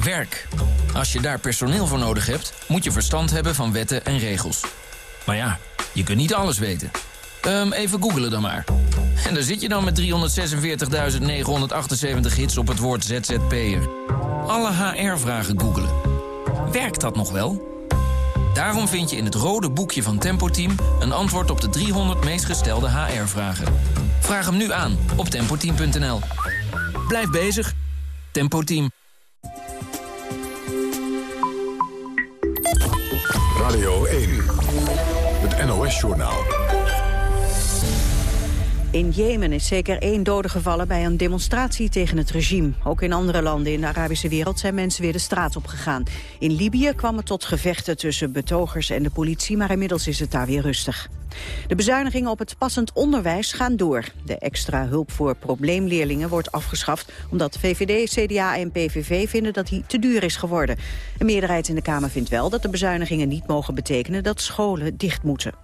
Werk. Als je daar personeel voor nodig hebt, moet je verstand hebben van wetten en regels. Maar ja, je kunt niet alles weten. Ehm, even googelen dan maar. En daar zit je dan met 346.978 hits op het woord ZZP'er. Alle HR-vragen googelen. Werkt dat nog wel? Daarom vind je in het rode boekje van Tempo Team... een antwoord op de 300 meest gestelde HR-vragen. Vraag hem nu aan op tempoteam.nl. Blijf bezig. Tempo Team. Radio 1. Het NOS-journaal. In Jemen is zeker één dode gevallen bij een demonstratie tegen het regime. Ook in andere landen in de Arabische wereld zijn mensen weer de straat op gegaan. In Libië kwam het tot gevechten tussen betogers en de politie, maar inmiddels is het daar weer rustig. De bezuinigingen op het passend onderwijs gaan door. De extra hulp voor probleemleerlingen wordt afgeschaft... omdat VVD, CDA en PVV vinden dat hij te duur is geworden. Een meerderheid in de Kamer vindt wel dat de bezuinigingen niet mogen betekenen... dat scholen dicht moeten.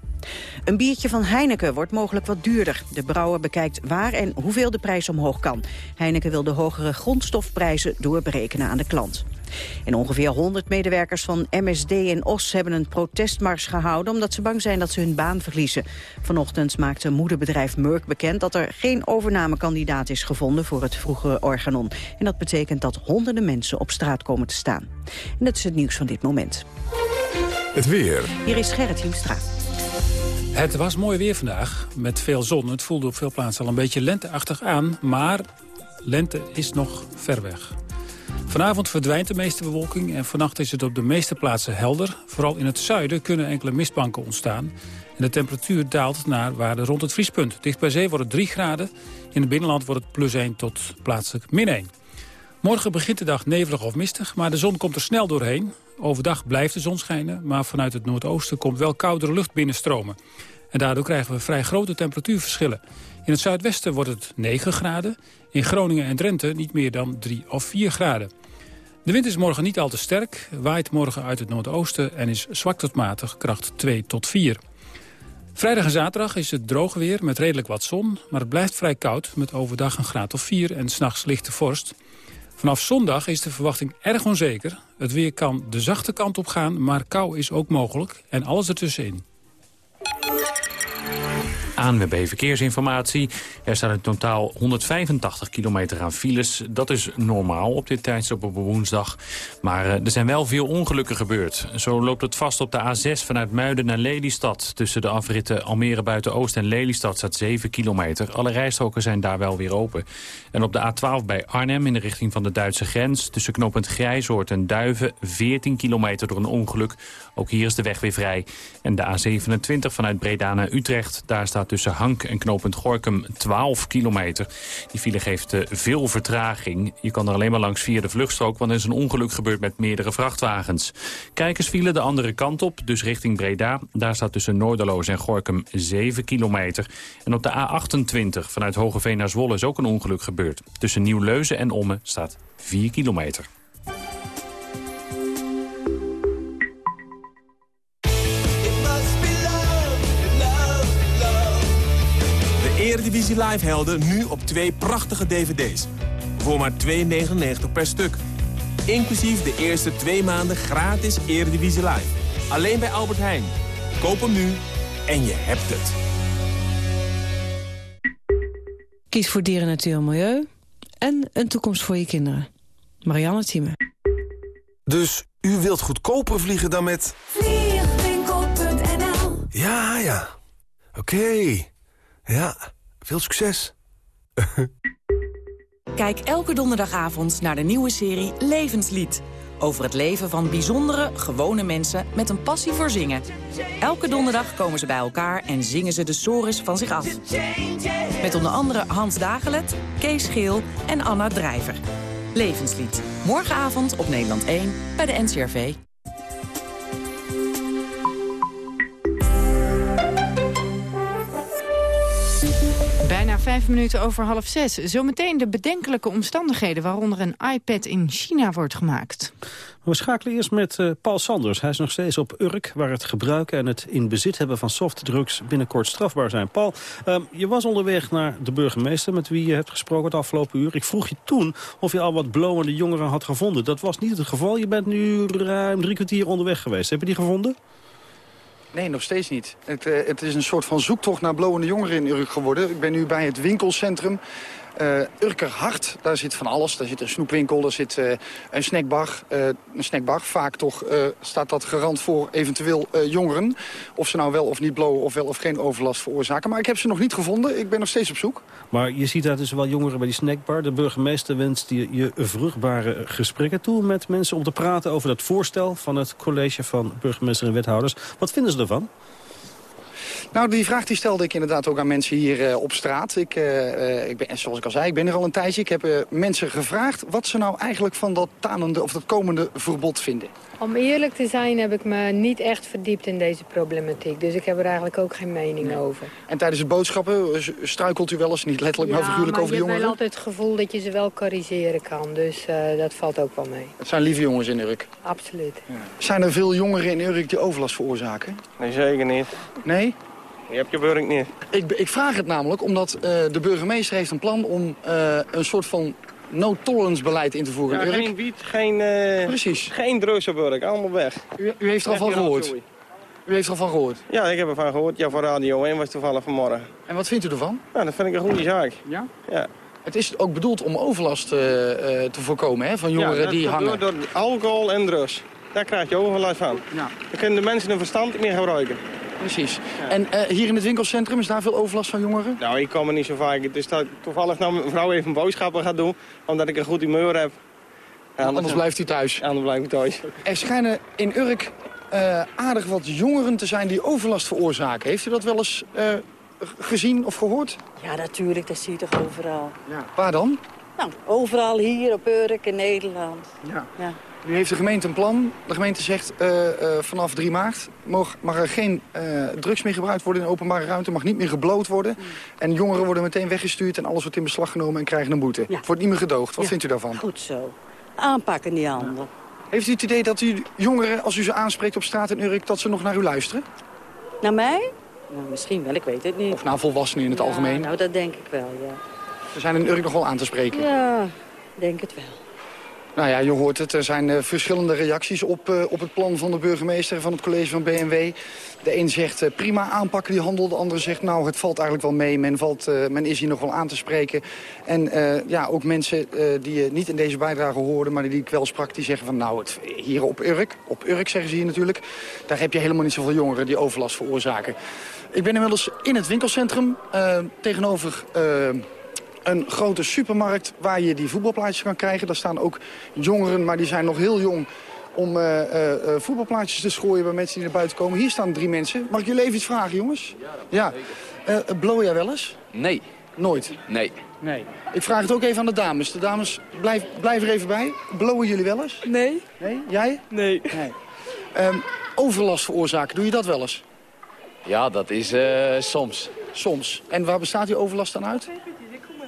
Een biertje van Heineken wordt mogelijk wat duurder. De brouwer bekijkt waar en hoeveel de prijs omhoog kan. Heineken wil de hogere grondstofprijzen doorberekenen aan de klant. En ongeveer 100 medewerkers van MSD en OS hebben een protestmars gehouden... omdat ze bang zijn dat ze hun baan verliezen. Vanochtend maakte moederbedrijf Merck bekend dat er geen overnamekandidaat is gevonden voor het vroegere Organon. En dat betekent dat honderden mensen op straat komen te staan. En dat is het nieuws van dit moment. Het weer. Hier is Gerrit Hiemstra. Het was mooi weer vandaag, met veel zon. Het voelde op veel plaatsen al een beetje lenteachtig aan, maar lente is nog ver weg. Vanavond verdwijnt de meeste bewolking en vannacht is het op de meeste plaatsen helder. Vooral in het zuiden kunnen enkele mistbanken ontstaan. En de temperatuur daalt naar waarde rond het vriespunt. Dicht bij zee wordt het 3 graden. In het binnenland wordt het plus 1 tot plaatselijk min 1. Morgen begint de dag nevelig of mistig, maar de zon komt er snel doorheen. Overdag blijft de zon schijnen, maar vanuit het noordoosten komt wel koudere lucht binnenstromen. En daardoor krijgen we vrij grote temperatuurverschillen. In het zuidwesten wordt het 9 graden, in Groningen en Drenthe niet meer dan 3 of 4 graden. De wind is morgen niet al te sterk, waait morgen uit het noordoosten en is zwak tot matig, kracht 2 tot 4. Vrijdag en zaterdag is het droog weer met redelijk wat zon, maar het blijft vrij koud met overdag een graad of 4 en s'nachts lichte vorst. Vanaf zondag is de verwachting erg onzeker. Het weer kan de zachte kant op gaan, maar kou is ook mogelijk en alles ertussenin. ANWB Verkeersinformatie. Er staat in totaal 185 kilometer aan files. Dat is normaal op dit tijdstip op woensdag. Maar uh, er zijn wel veel ongelukken gebeurd. Zo loopt het vast op de A6 vanuit Muiden naar Lelystad. Tussen de afritten Almere buiten Oost en Lelystad staat 7 kilometer. Alle rijstroken zijn daar wel weer open. En op de A12 bij Arnhem in de richting van de Duitse grens... tussen knooppunt Grijzoord en Duiven 14 kilometer door een ongeluk. Ook hier is de weg weer vrij. En de A27 vanuit Breda naar Utrecht, daar staat tussen Hank en knooppunt Gorkum 12 kilometer. Die file geeft uh, veel vertraging. Je kan er alleen maar langs via de vluchtstrook, want er is een ongeluk gebeurd met meerdere vrachtwagens. Kijkers vielen de andere kant op, dus richting Breda. Daar staat tussen Noorderloos en Gorkum 7 kilometer. En op de A28 vanuit Hogeveen naar Zwolle is ook een ongeluk gebeurd. Tussen Nieuw-Leuzen en Ommen staat 4 kilometer. Eredivisie Live helden nu op twee prachtige dvd's. Voor maar 2,99 per stuk. Inclusief de eerste twee maanden gratis Eredivisie Live. Alleen bij Albert Heijn. Koop hem nu en je hebt het. Kies voor dieren, natuur en milieu. En een toekomst voor je kinderen. Marianne Thieme. Dus u wilt goedkoper vliegen dan met... Vliegwinkel.nl Ja, ja. Oké. Ja, veel succes. Kijk elke donderdagavond naar de nieuwe serie Levenslied. Over het leven van bijzondere, gewone mensen met een passie voor zingen. Elke donderdag komen ze bij elkaar en zingen ze de sores van zich af. Met onder andere Hans Dagelet, Kees Geel en Anna Drijver. Levenslied. Morgenavond op Nederland 1 bij de NCRV. Vijf minuten over half zes. Zometeen de bedenkelijke omstandigheden... waaronder een iPad in China wordt gemaakt. We schakelen eerst met uh, Paul Sanders. Hij is nog steeds op Urk, waar het gebruiken en het in bezit hebben van softdrugs binnenkort strafbaar zijn. Paul, uh, je was onderweg naar de burgemeester met wie je hebt gesproken het afgelopen uur. Ik vroeg je toen of je al wat blowende jongeren had gevonden. Dat was niet het geval. Je bent nu ruim drie kwartier onderweg geweest. Heb je die gevonden? Nee, nog steeds niet. Het, uh, het, is een soort van zoektocht naar blowende jongeren in Urk geworden. Ik ben nu bij het winkelcentrum. Uh, Urker Hart, daar zit van alles. Daar zit een snoepwinkel, daar zit uh, een snackbar. Uh, een snackbar, vaak toch staat dat garant voor eventueel jongeren. Of ze nou wel of niet blowen of wel of geen overlast veroorzaken. Maar ik heb ze nog niet gevonden. Ik ben nog steeds op zoek. Maar je ziet daar dus wel jongeren bij die snackbar. De burgemeester wenst je, je vruchtbare gesprekken toe met mensen... om te praten over dat voorstel van het college van burgemeester en wethouders. Wat vinden ze ervan? Nou, die vraag die stelde ik inderdaad ook aan mensen hier uh, op straat. Ik, uh, ik ben, zoals ik al zei, ik ben er al een tijdje. Ik heb uh, mensen gevraagd wat ze nou eigenlijk van dat tanende of dat komende verbod vinden. Om eerlijk te zijn heb ik me niet echt verdiept in deze problematiek. Dus ik heb er eigenlijk ook geen mening nee. over. En tijdens het boodschappen struikelt u wel eens, niet letterlijk, ja, maar figuurlijk over de jongeren? ik heb wel altijd het gevoel dat je ze wel corrigeren kan. Dus dat valt ook wel mee. Het zijn lieve jongens in Urk? Absoluut. Ja. Zijn er veel jongeren in Urk die overlast veroorzaken? Nee, zeker niet. Nee? Je hebt je werk niet. Ik, ik vraag het namelijk omdat uh, de burgemeester heeft een plan om uh, een soort van no-tolerance beleid in te voeren. Ja, geen wiet, geen, uh, Precies. geen drugs op werk, allemaal weg. U, u heeft er al van gehoord? U heeft er al van gehoord? Ja, ik heb ervan gehoord. Ja, voor Radio 1 was toevallig vanmorgen. En wat vindt u ervan? Ja, dat vind ik een goede zaak. Ja? Ja. Het is ook bedoeld om overlast te voorkomen hè, van jongeren ja, dat die hangen. Door, door alcohol en drugs. Daar krijg je overlast van. Ja. Dan kunnen de mensen hun verstand niet meer gebruiken. Precies. Ja. En uh, hier in het winkelcentrum, is daar veel overlast van jongeren? Nou, ik kom er niet zo vaak. Het is dat toevallig nou mijn vrouw even boodschappen gaat doen, omdat ik een goed humeur heb. En anders, anders blijft u thuis? Anders blijf ik thuis. Er schijnen in Urk uh, aardig wat jongeren te zijn die overlast veroorzaken. Heeft u dat wel eens uh, gezien of gehoord? Ja, natuurlijk. Dat zie je toch overal. Ja. Waar dan? Nou, overal hier op Urk in Nederland. Ja. ja. Nu heeft de gemeente een plan. De gemeente zegt uh, uh, vanaf 3 maart mag, mag er geen uh, drugs meer gebruikt worden in de openbare ruimte. Mag niet meer gebloot worden. Mm. En jongeren worden meteen weggestuurd en alles wordt in beslag genomen en krijgen een boete. Ja. Wordt niet meer gedoogd. Wat ja. vindt u daarvan? Goed zo. Aanpakken die handen. Ja. Heeft u het idee dat u jongeren, als u ze aanspreekt op straat in Urk, dat ze nog naar u luisteren? Naar mij? Nou, misschien wel, ik weet het niet. Of naar volwassenen in het algemeen? Nou, dat denk ik wel, ja. Ze zijn in Urk nog wel aan te spreken? Ja, denk het wel. Nou ja, je hoort het. Er zijn uh, verschillende reacties op, uh, op het plan van de burgemeester van het college van BMW. De een zegt uh, prima aanpakken die handel. De andere zegt nou het valt eigenlijk wel mee. Men, valt, men is hier nog wel aan te spreken. En ja, ook mensen die je niet in deze bijdrage hoorden, maar die ik wel sprak, die zeggen van nou het, hier op Urk, op Urk zeggen ze hier natuurlijk, daar heb je helemaal niet zoveel jongeren die overlast veroorzaken. Ik ben inmiddels in het winkelcentrum tegenover een grote supermarkt waar je die voetbalplaatjes kan krijgen. Daar staan ook jongeren, maar die zijn nog heel jong om uh, uh, voetbalplaatjes te schooien bij mensen die naar buiten komen. Hier staan drie mensen. Mag ik jullie even iets vragen, jongens? Ja, ja. Uh, blow jij wel eens? Nee. Nooit? Nee. Nee. Ik vraag het ook even aan de dames. De dames, blijf, blijf er even bij. Blowen jullie wel eens? Nee. Nee? Jij? Nee. nee. Um, overlast veroorzaken, doe je dat wel eens? Ja, dat is soms. Soms. En waar bestaat die overlast dan uit?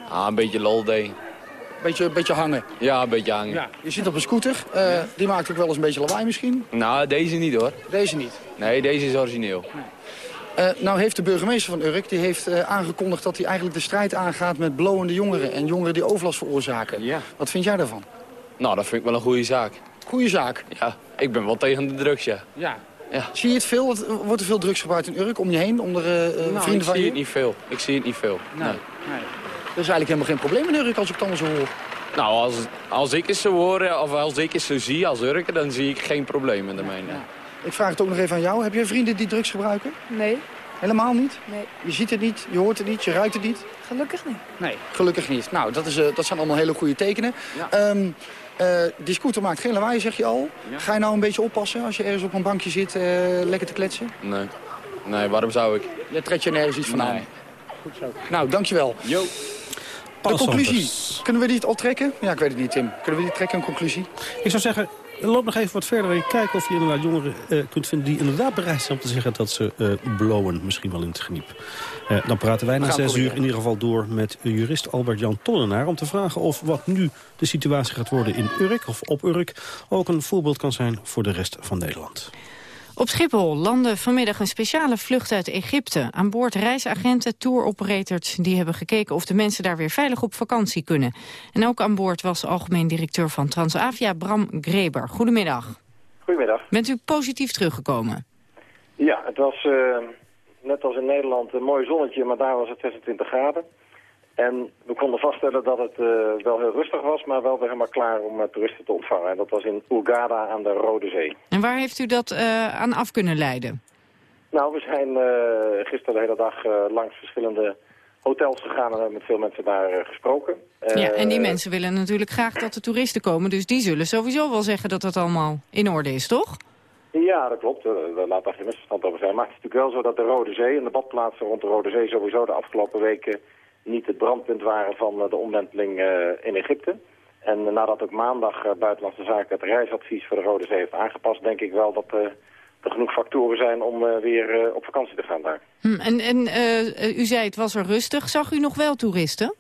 Ah, een beetje lol day. Beetje, beetje hangen? Ja, een beetje hangen. Ja. Je zit op een scooter. Uh, ja. Die maakt ook wel eens een beetje lawaai misschien? Nou, deze niet hoor. Deze niet? Nee, deze is origineel. Nee. Uh, nou heeft de burgemeester van Urk die heeft uh, aangekondigd dat hij eigenlijk de strijd aangaat met blowende jongeren. En jongeren die overlast veroorzaken. Ja. Wat vind jij daarvan? Nou, dat vind ik wel een goede zaak. Goede zaak? Ja, ik ben wel tegen de drugs, ja. Ja. ja. Zie je het veel? Wordt er veel drugs gebruikt in Urk om je heen? Onder nou, vrienden ik van zie je? het niet veel. Ik zie het niet veel. Nee. nee. nee. Er is eigenlijk helemaal geen probleem in Urk als ik het allemaal zo hoor. Nou, als, als ik het zo hoor, of als ik het zo zie als Urker, dan zie ik geen problemen ermee. Ja. Ik vraag het ook nog even aan jou. Heb je vrienden die drugs gebruiken? Nee. Helemaal niet? Nee. Je ziet het niet, je hoort het niet, je ruikt het niet? Gelukkig niet. Nee, gelukkig niet. Nou, dat, is, eh, dat zijn allemaal hele goede tekenen. Ehm, eh, die scooter maakt geen lawaai, zeg je al. Ga je nou een beetje oppassen als je ergens op een bankje zit eh, lekker te kletsen? Nee. Nee, waarom zou ik? Je trekt je nergens iets van aan. Nee. Goed zo. Nou, dankjewel. Jo. De Paul conclusie. Kunnen we die al trekken? Ja, ik weet het niet, Tim. Kunnen we die trekken, een conclusie? Ik zou zeggen, loop nog even wat verder en kijk of je inderdaad jongeren eh, kunt vinden... die inderdaad bereid zijn om te zeggen dat ze eh, blowen, misschien wel in het geniep. Eh, dan praten wij na zes uur in ieder geval door met jurist Albert-Jan Tollenaar... om te vragen of wat nu de situatie gaat worden in Urk of op Urk... ook een voorbeeld kan zijn voor de rest van Nederland. Op Schiphol landde vanmiddag een speciale vlucht uit Egypte. Aan boord reisagenten, touroperators die hebben gekeken of de mensen daar weer veilig op vakantie kunnen. En ook aan boord was algemeen directeur van Transavia Bram Greber. Goedemiddag. Goedemiddag. Bent u positief teruggekomen? Ja, het was eh, net als in Nederland een mooi zonnetje, maar daar was het 26 graden. En we konden vaststellen dat het eh, wel heel rustig was, maar wel weer helemaal klaar om eh, toeristen te ontvangen. En dat was in Hurghada aan de Rode Zee. En waar heeft u dat eh, aan af kunnen leiden? Nou, we zijn gisteren de hele dag langs verschillende hotels gegaan en hebben met veel mensen daar gesproken. ja, en die mensen willen natuurlijk graag dat de toeristen komen. Dus die zullen sowieso wel zeggen dat dat allemaal in orde is, toch? Ja, dat klopt. We laten daar geen misverstand over zijn. Maar het is natuurlijk wel zo dat de Rode Zee en de badplaatsen rond de Rode Zee sowieso de afgelopen weken niet het brandpunt waren van eh, de omwenteling eh, in Egypte. En nadat ook maandag eh, Buitenlandse Zaken het reisadvies voor de Rode Zee heeft aangepast, denk ik wel dat er genoeg factoren zijn om weer op vakantie te gaan daar. Hm, en en u zei het was er rustig. Zag u nog wel toeristen?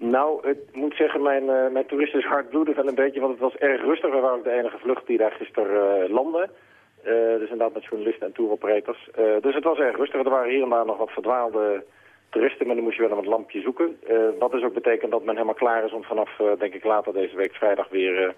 Nou, ik moet zeggen, mijn, eh, mijn toerist is hardbloedig wel een beetje, want het was erg rustig. We waren ook de enige vlucht die daar gisteren eh, landde. Dus inderdaad met journalisten en touroperators. Dus het was erg rustig. Er waren hier en daar nog wat verdwaalde toeristen, maar dan moest je wel een lampje zoeken. Eh, wat dus ook betekent dat men helemaal klaar is om vanaf, eh, denk ik, later deze week vrijdag weer eh,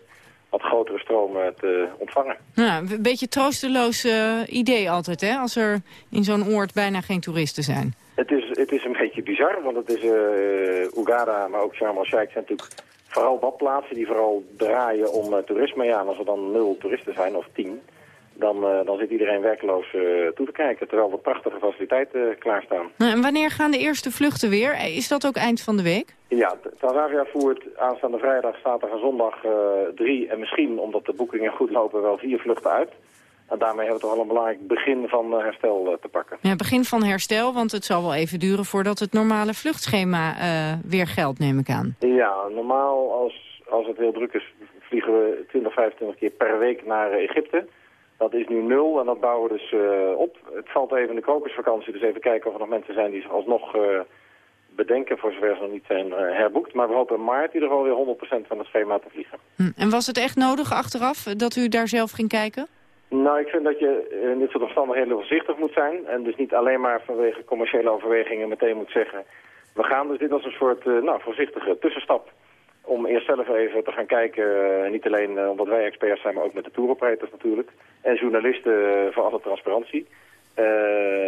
wat grotere stromen te ontvangen. Ja, een beetje troosteloos eh, idee altijd, hè? Als er in zo'n oord bijna geen toeristen zijn. Het is, het is een beetje bizar, want het is uh, Oegada, maar ook Sharm el-Sheikh zijn natuurlijk vooral badplaatsen die vooral draaien om uh, toerisme. Ja, en als er dan nul toeristen zijn, of tien, dan, uh, dan zit iedereen werkloos uh, toe te kijken. Terwijl er prachtige faciliteiten klaarstaan. Nou, en wanneer gaan de eerste vluchten weer? Is dat ook eind van de week? Ja, Transavia voert aanstaande vrijdag, zaterdag en zondag drie en misschien, omdat de boekingen goed lopen, wel vier vluchten uit. En daarmee hebben we toch al een belangrijk begin van herstel te pakken. Ja, begin van herstel, want het zal wel even duren voordat het normale vluchtschema uh, weer geldt, neem ik aan. Ja, normaal als, als het heel druk is, vliegen we 20, 25 keer per week naar Egypte. Dat is nu nul en dat bouwen we dus uh, op. Het valt even in de krokusvakantie, dus even kijken of er nog mensen zijn die zich alsnog uh, bedenken, voor zover ze nog niet zijn uh, herboekt. Maar we hopen in maart in ieder geval weer 100% van het schema te vliegen. Hm. En was het echt nodig achteraf dat u daar zelf ging kijken? Nou, ik vind dat je in dit soort omstandigheden heel voorzichtig moet zijn. En dus niet alleen maar vanwege commerciële overwegingen meteen moet zeggen... we gaan dus dit als een soort nou, voorzichtige tussenstap om eerst zelf even te gaan kijken, uh, niet alleen uh, omdat wij experts zijn, maar ook met de touroperators natuurlijk. En journalisten uh, voor alle transparantie.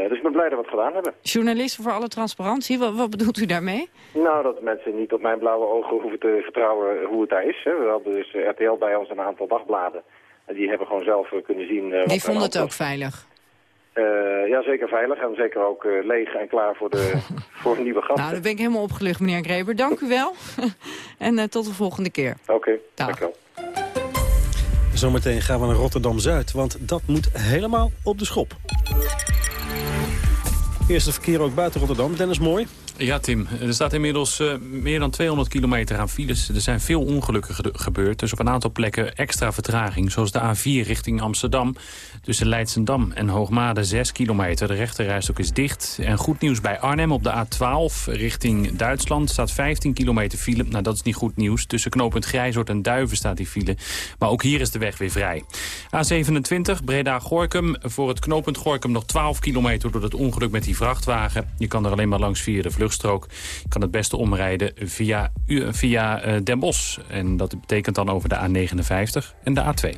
dus ik ben blij dat we het gedaan hebben. Journalisten voor alle transparantie, wat, wat, bedoelt u daarmee? Nou, dat mensen niet op mijn blauwe ogen hoeven te vertrouwen hoe het daar is. Hè. We hadden dus RTL bij ons een aantal dagbladen. En die hebben gewoon zelf kunnen zien... die vonden het ook veilig? Uh, ja, zeker veilig en zeker ook uh, leeg en klaar voor, de, voor een nieuwe gast. Nou, dan ben ik helemaal opgelucht, meneer Greber. Dank u wel. en uh, tot de volgende keer. Oké, okay, dank wel. Zometeen gaan we naar Rotterdam-Zuid, want dat moet helemaal op de schop. Eerste verkeer ook buiten Rotterdam. Dennis Mooi. Ja, Tim. Er staat inmiddels uh, meer dan 200 kilometer aan files. Er zijn veel ongelukken ge gebeurd. Dus op een aantal plekken extra vertraging. Zoals de A4 richting Amsterdam. Tussen Leidsendam en Hoogmade 6 kilometer. De rechterrijstok is dicht. En goed nieuws bij Arnhem op de A12 richting Duitsland. Staat 15 kilometer file. Nou, dat is niet goed nieuws. Tussen knooppunt Grijzoord en Duiven staat die file. Maar ook hier is de weg weer vrij. A27 Breda-Gorkum. Voor het knooppunt Gorkum nog 12 kilometer door het ongeluk met die vrachtwagen. Je kan er alleen maar langs via de kan het beste omrijden via, via uh, Den Bosch. En dat betekent dan over de A59 en de A2.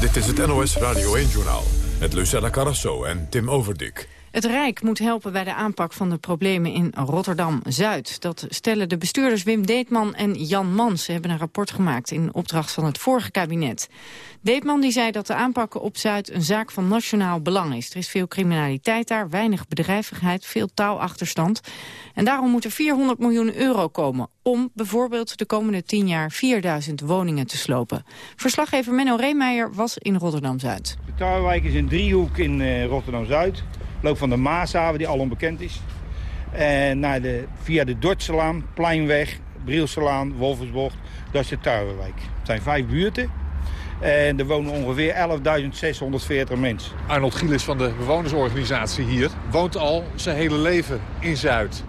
Dit is het NOS Radio 1-journaal met Lucella Carrasso en Tim Overdik. Het Rijk moet helpen bij de aanpak van de problemen in Rotterdam-Zuid. Dat stellen de bestuurders Wim Deetman en Jan Mans. Ze hebben een rapport gemaakt in opdracht van het vorige kabinet. Deetman die zei dat de aanpakken op Zuid een zaak van nationaal belang is. Er is veel criminaliteit daar, weinig bedrijvigheid, veel taalachterstand. En daarom moet er 400 miljoen euro komen om bijvoorbeeld de komende 10 jaar 4000 woningen te slopen. Verslaggever Menno Reemeijer was in Rotterdam-Zuid. De Tarwijk is een driehoek in uh, Rotterdam-Zuid. Loop van de Maashaven, die al onbekend is. En naar de, via de Dortselaan, Pleinweg, Brielselaan, Wolversbocht. Dat is de Tarwijk. Het zijn vijf buurten. En er wonen ongeveer 11.640 mensen. Arnold Gielis van de bewonersorganisatie hier woont al zijn hele leven in Zuid.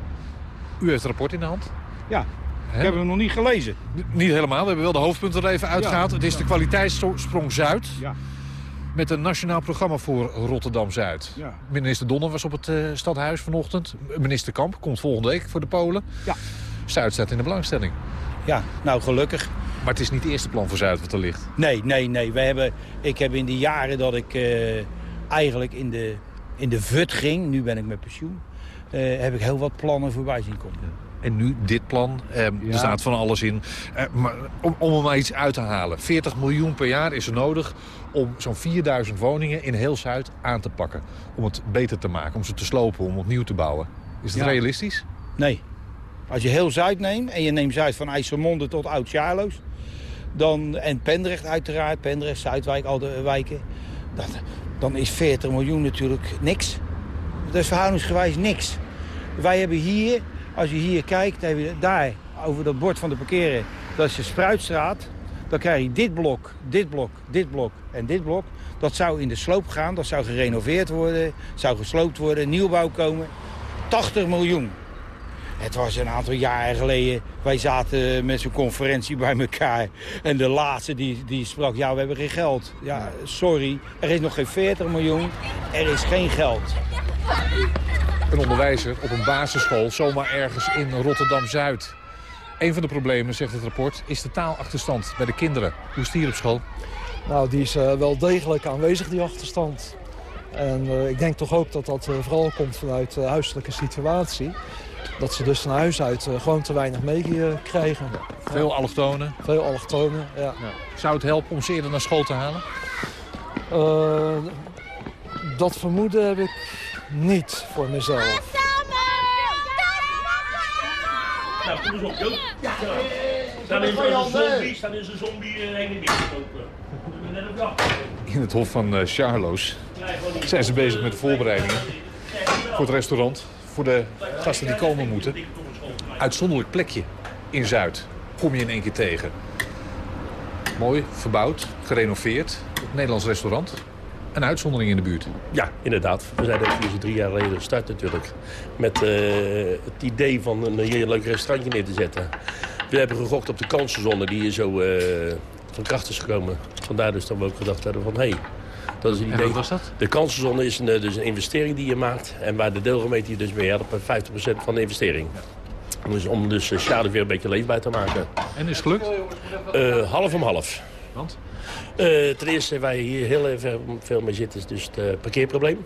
U heeft het rapport in de hand? Ja, ik heb hem nog niet gelezen. N niet helemaal, we hebben wel de hoofdpunten er even uitgehaald. Ja, het is de kwaliteitssprong Zuid. Ja. Met een nationaal programma voor Rotterdam-Zuid. Ja. Minister Donner was op het uh, stadhuis vanochtend. Minister Kamp komt volgende week voor de Polen. Ja. Zuid staat in de belangstelling. Ja, nou gelukkig. Maar het is niet het eerste plan voor Zuid wat er ligt. Nee, nee, nee. We hebben, ik heb in de jaren dat ik uh, eigenlijk in de, in de VUT ging, nu ben ik met pensioen, uh, heb ik heel wat plannen voorbij zien komen. En nu dit plan. Eh, ja. Er staat van alles in. Eh, maar om, om er maar iets uit te halen. 40 miljoen per jaar is er nodig om zo'n 4000 woningen in heel Zuid aan te pakken. Om het beter te maken, om ze te slopen, om opnieuw te bouwen. Is dat Ja. realistisch? Nee. Als je heel Zuid neemt en je neemt Zuid van IJsselmonde tot Oud-Sjaarloos... Dan, en Pendrecht uiteraard, Pendrecht, Zuidwijk, al de wijken... Dat, dan is 40 miljoen natuurlijk niks. Dat is verhoudingsgewijs niks. Wij hebben hier, als je hier kijkt, hebben we daar over dat bord van de parkeren... dat is de Spruitstraat. Dan krijg je dit blok, dit blok, dit blok en dit blok. Dat zou in de sloop gaan, dat zou gerenoveerd worden... zou gesloopt worden, nieuwbouw komen. 80 miljoen. Het was een aantal jaren geleden. Wij zaten met zo'n conferentie bij elkaar. En de laatste die, die sprak, ja, we hebben geen geld. Ja, sorry, er is nog geen 40 miljoen. Er is geen geld. Een onderwijzer op een basisschool zomaar ergens in Rotterdam-Zuid. Een van de problemen, zegt het rapport, is de taalachterstand bij de kinderen. Hoe is het hier op school? Nou, die is eh, wel degelijk aanwezig, die achterstand. En eh, ik denk toch ook dat dat eh, vooral komt vanuit de huiselijke situatie. Dat ze dus van huis uit eh, gewoon te weinig meekrijgen. Veel allochtonen? Veel allochtonen, ja. Zou het helpen om ze eerder naar school te halen? Eh, dat vermoeden heb ik niet voor mezelf. Nou, kom eens op, is er een zombie, dan is een zombie heen en weer gelopen. Moeten we net op jacht. In het hof van eh Charloes zijn ze bezig met de voorbereidingen voor het restaurant. Voor de gasten die komen moeten. Uitzonderlijk plekje in Zuid kom je in één keer tegen. Mooi, verbouwd, gerenoveerd. Het Nederlands restaurant. Een uitzondering in de buurt. Ja, inderdaad. We zijn hier drie jaar geleden gestart natuurlijk. Met eh, het idee van een heel leuk restaurantje neer te zetten. We hebben gegokt op de kansenzone die hier zo eh, van kracht is gekomen. Vandaar dus dat we ook gedacht hebben van... hé, hey, dat is een En idee. wat was dat? De kansenzone is een, eh, dus een investering die je maakt. En waar de deelgemeente je dus mee helpt bij 50% van de investering. Dus om dus uh, Schade weer een beetje leefbaar te maken. En is het gelukt? Eh, half om half. Want? Eh, ten eerste waar je hier heel even veel mee zit is dus het parkeerprobleem.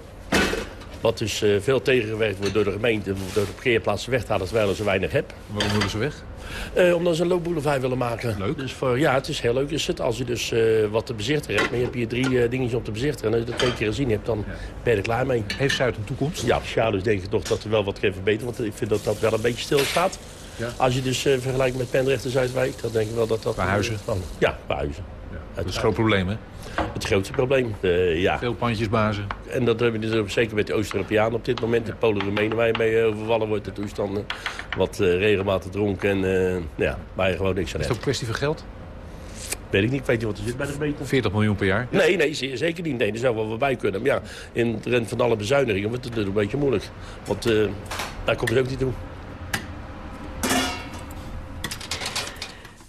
Wat dus eh, veel tegengewerkt wordt door de gemeente, door de parkeerplaatsen weg te halen terwijl er zo weinig heb. Waarom moeten ze weg? Eh, omdat ze een loopboulevard willen maken. Leuk. Dus voor, ja, het is heel leuk is het als je dus eh, wat te bezichtigen hebt. Maar je hebt hier drie eh, dingetjes om te bezichtigen. En als je dat twee keer gezien hebt, dan ben je er klaar mee. Heeft Zuid een toekomst? Ja, ja dus denk ik toch dat er wel wat kan verbeteren. Want ik vind dat dat wel een beetje stil staat. Ja. Als je dus vergelijkt met Pendrecht en Zuidwijk, dan denk ik wel dat dat... Bij Huizen? Ja, bij Huizen. Dat is een groot probleem, hè? Het grootste probleem, eh, ja. Veel pandjesbazen. En dat hebben we dus zeker met de Oost-Europeanen op dit moment. De Polen Roemenen waar je mee eh, overvallen wordt, de toestanden. Wat eh, regelmatig dronken en eh, ja, waar je gewoon niks aan Is het hebt. ook een kwestie van geld? Weet ik niet, ik weet niet wat er zit bij de gemeente. 40 miljoen per jaar? Nee, nee, zeer- zeker niet. Nee, er zou wel wat bij kunnen. Maar ja, in het rent van alle bezuinigingen wordt het een beetje moeilijk. Want eh, daar komt het ook niet toe.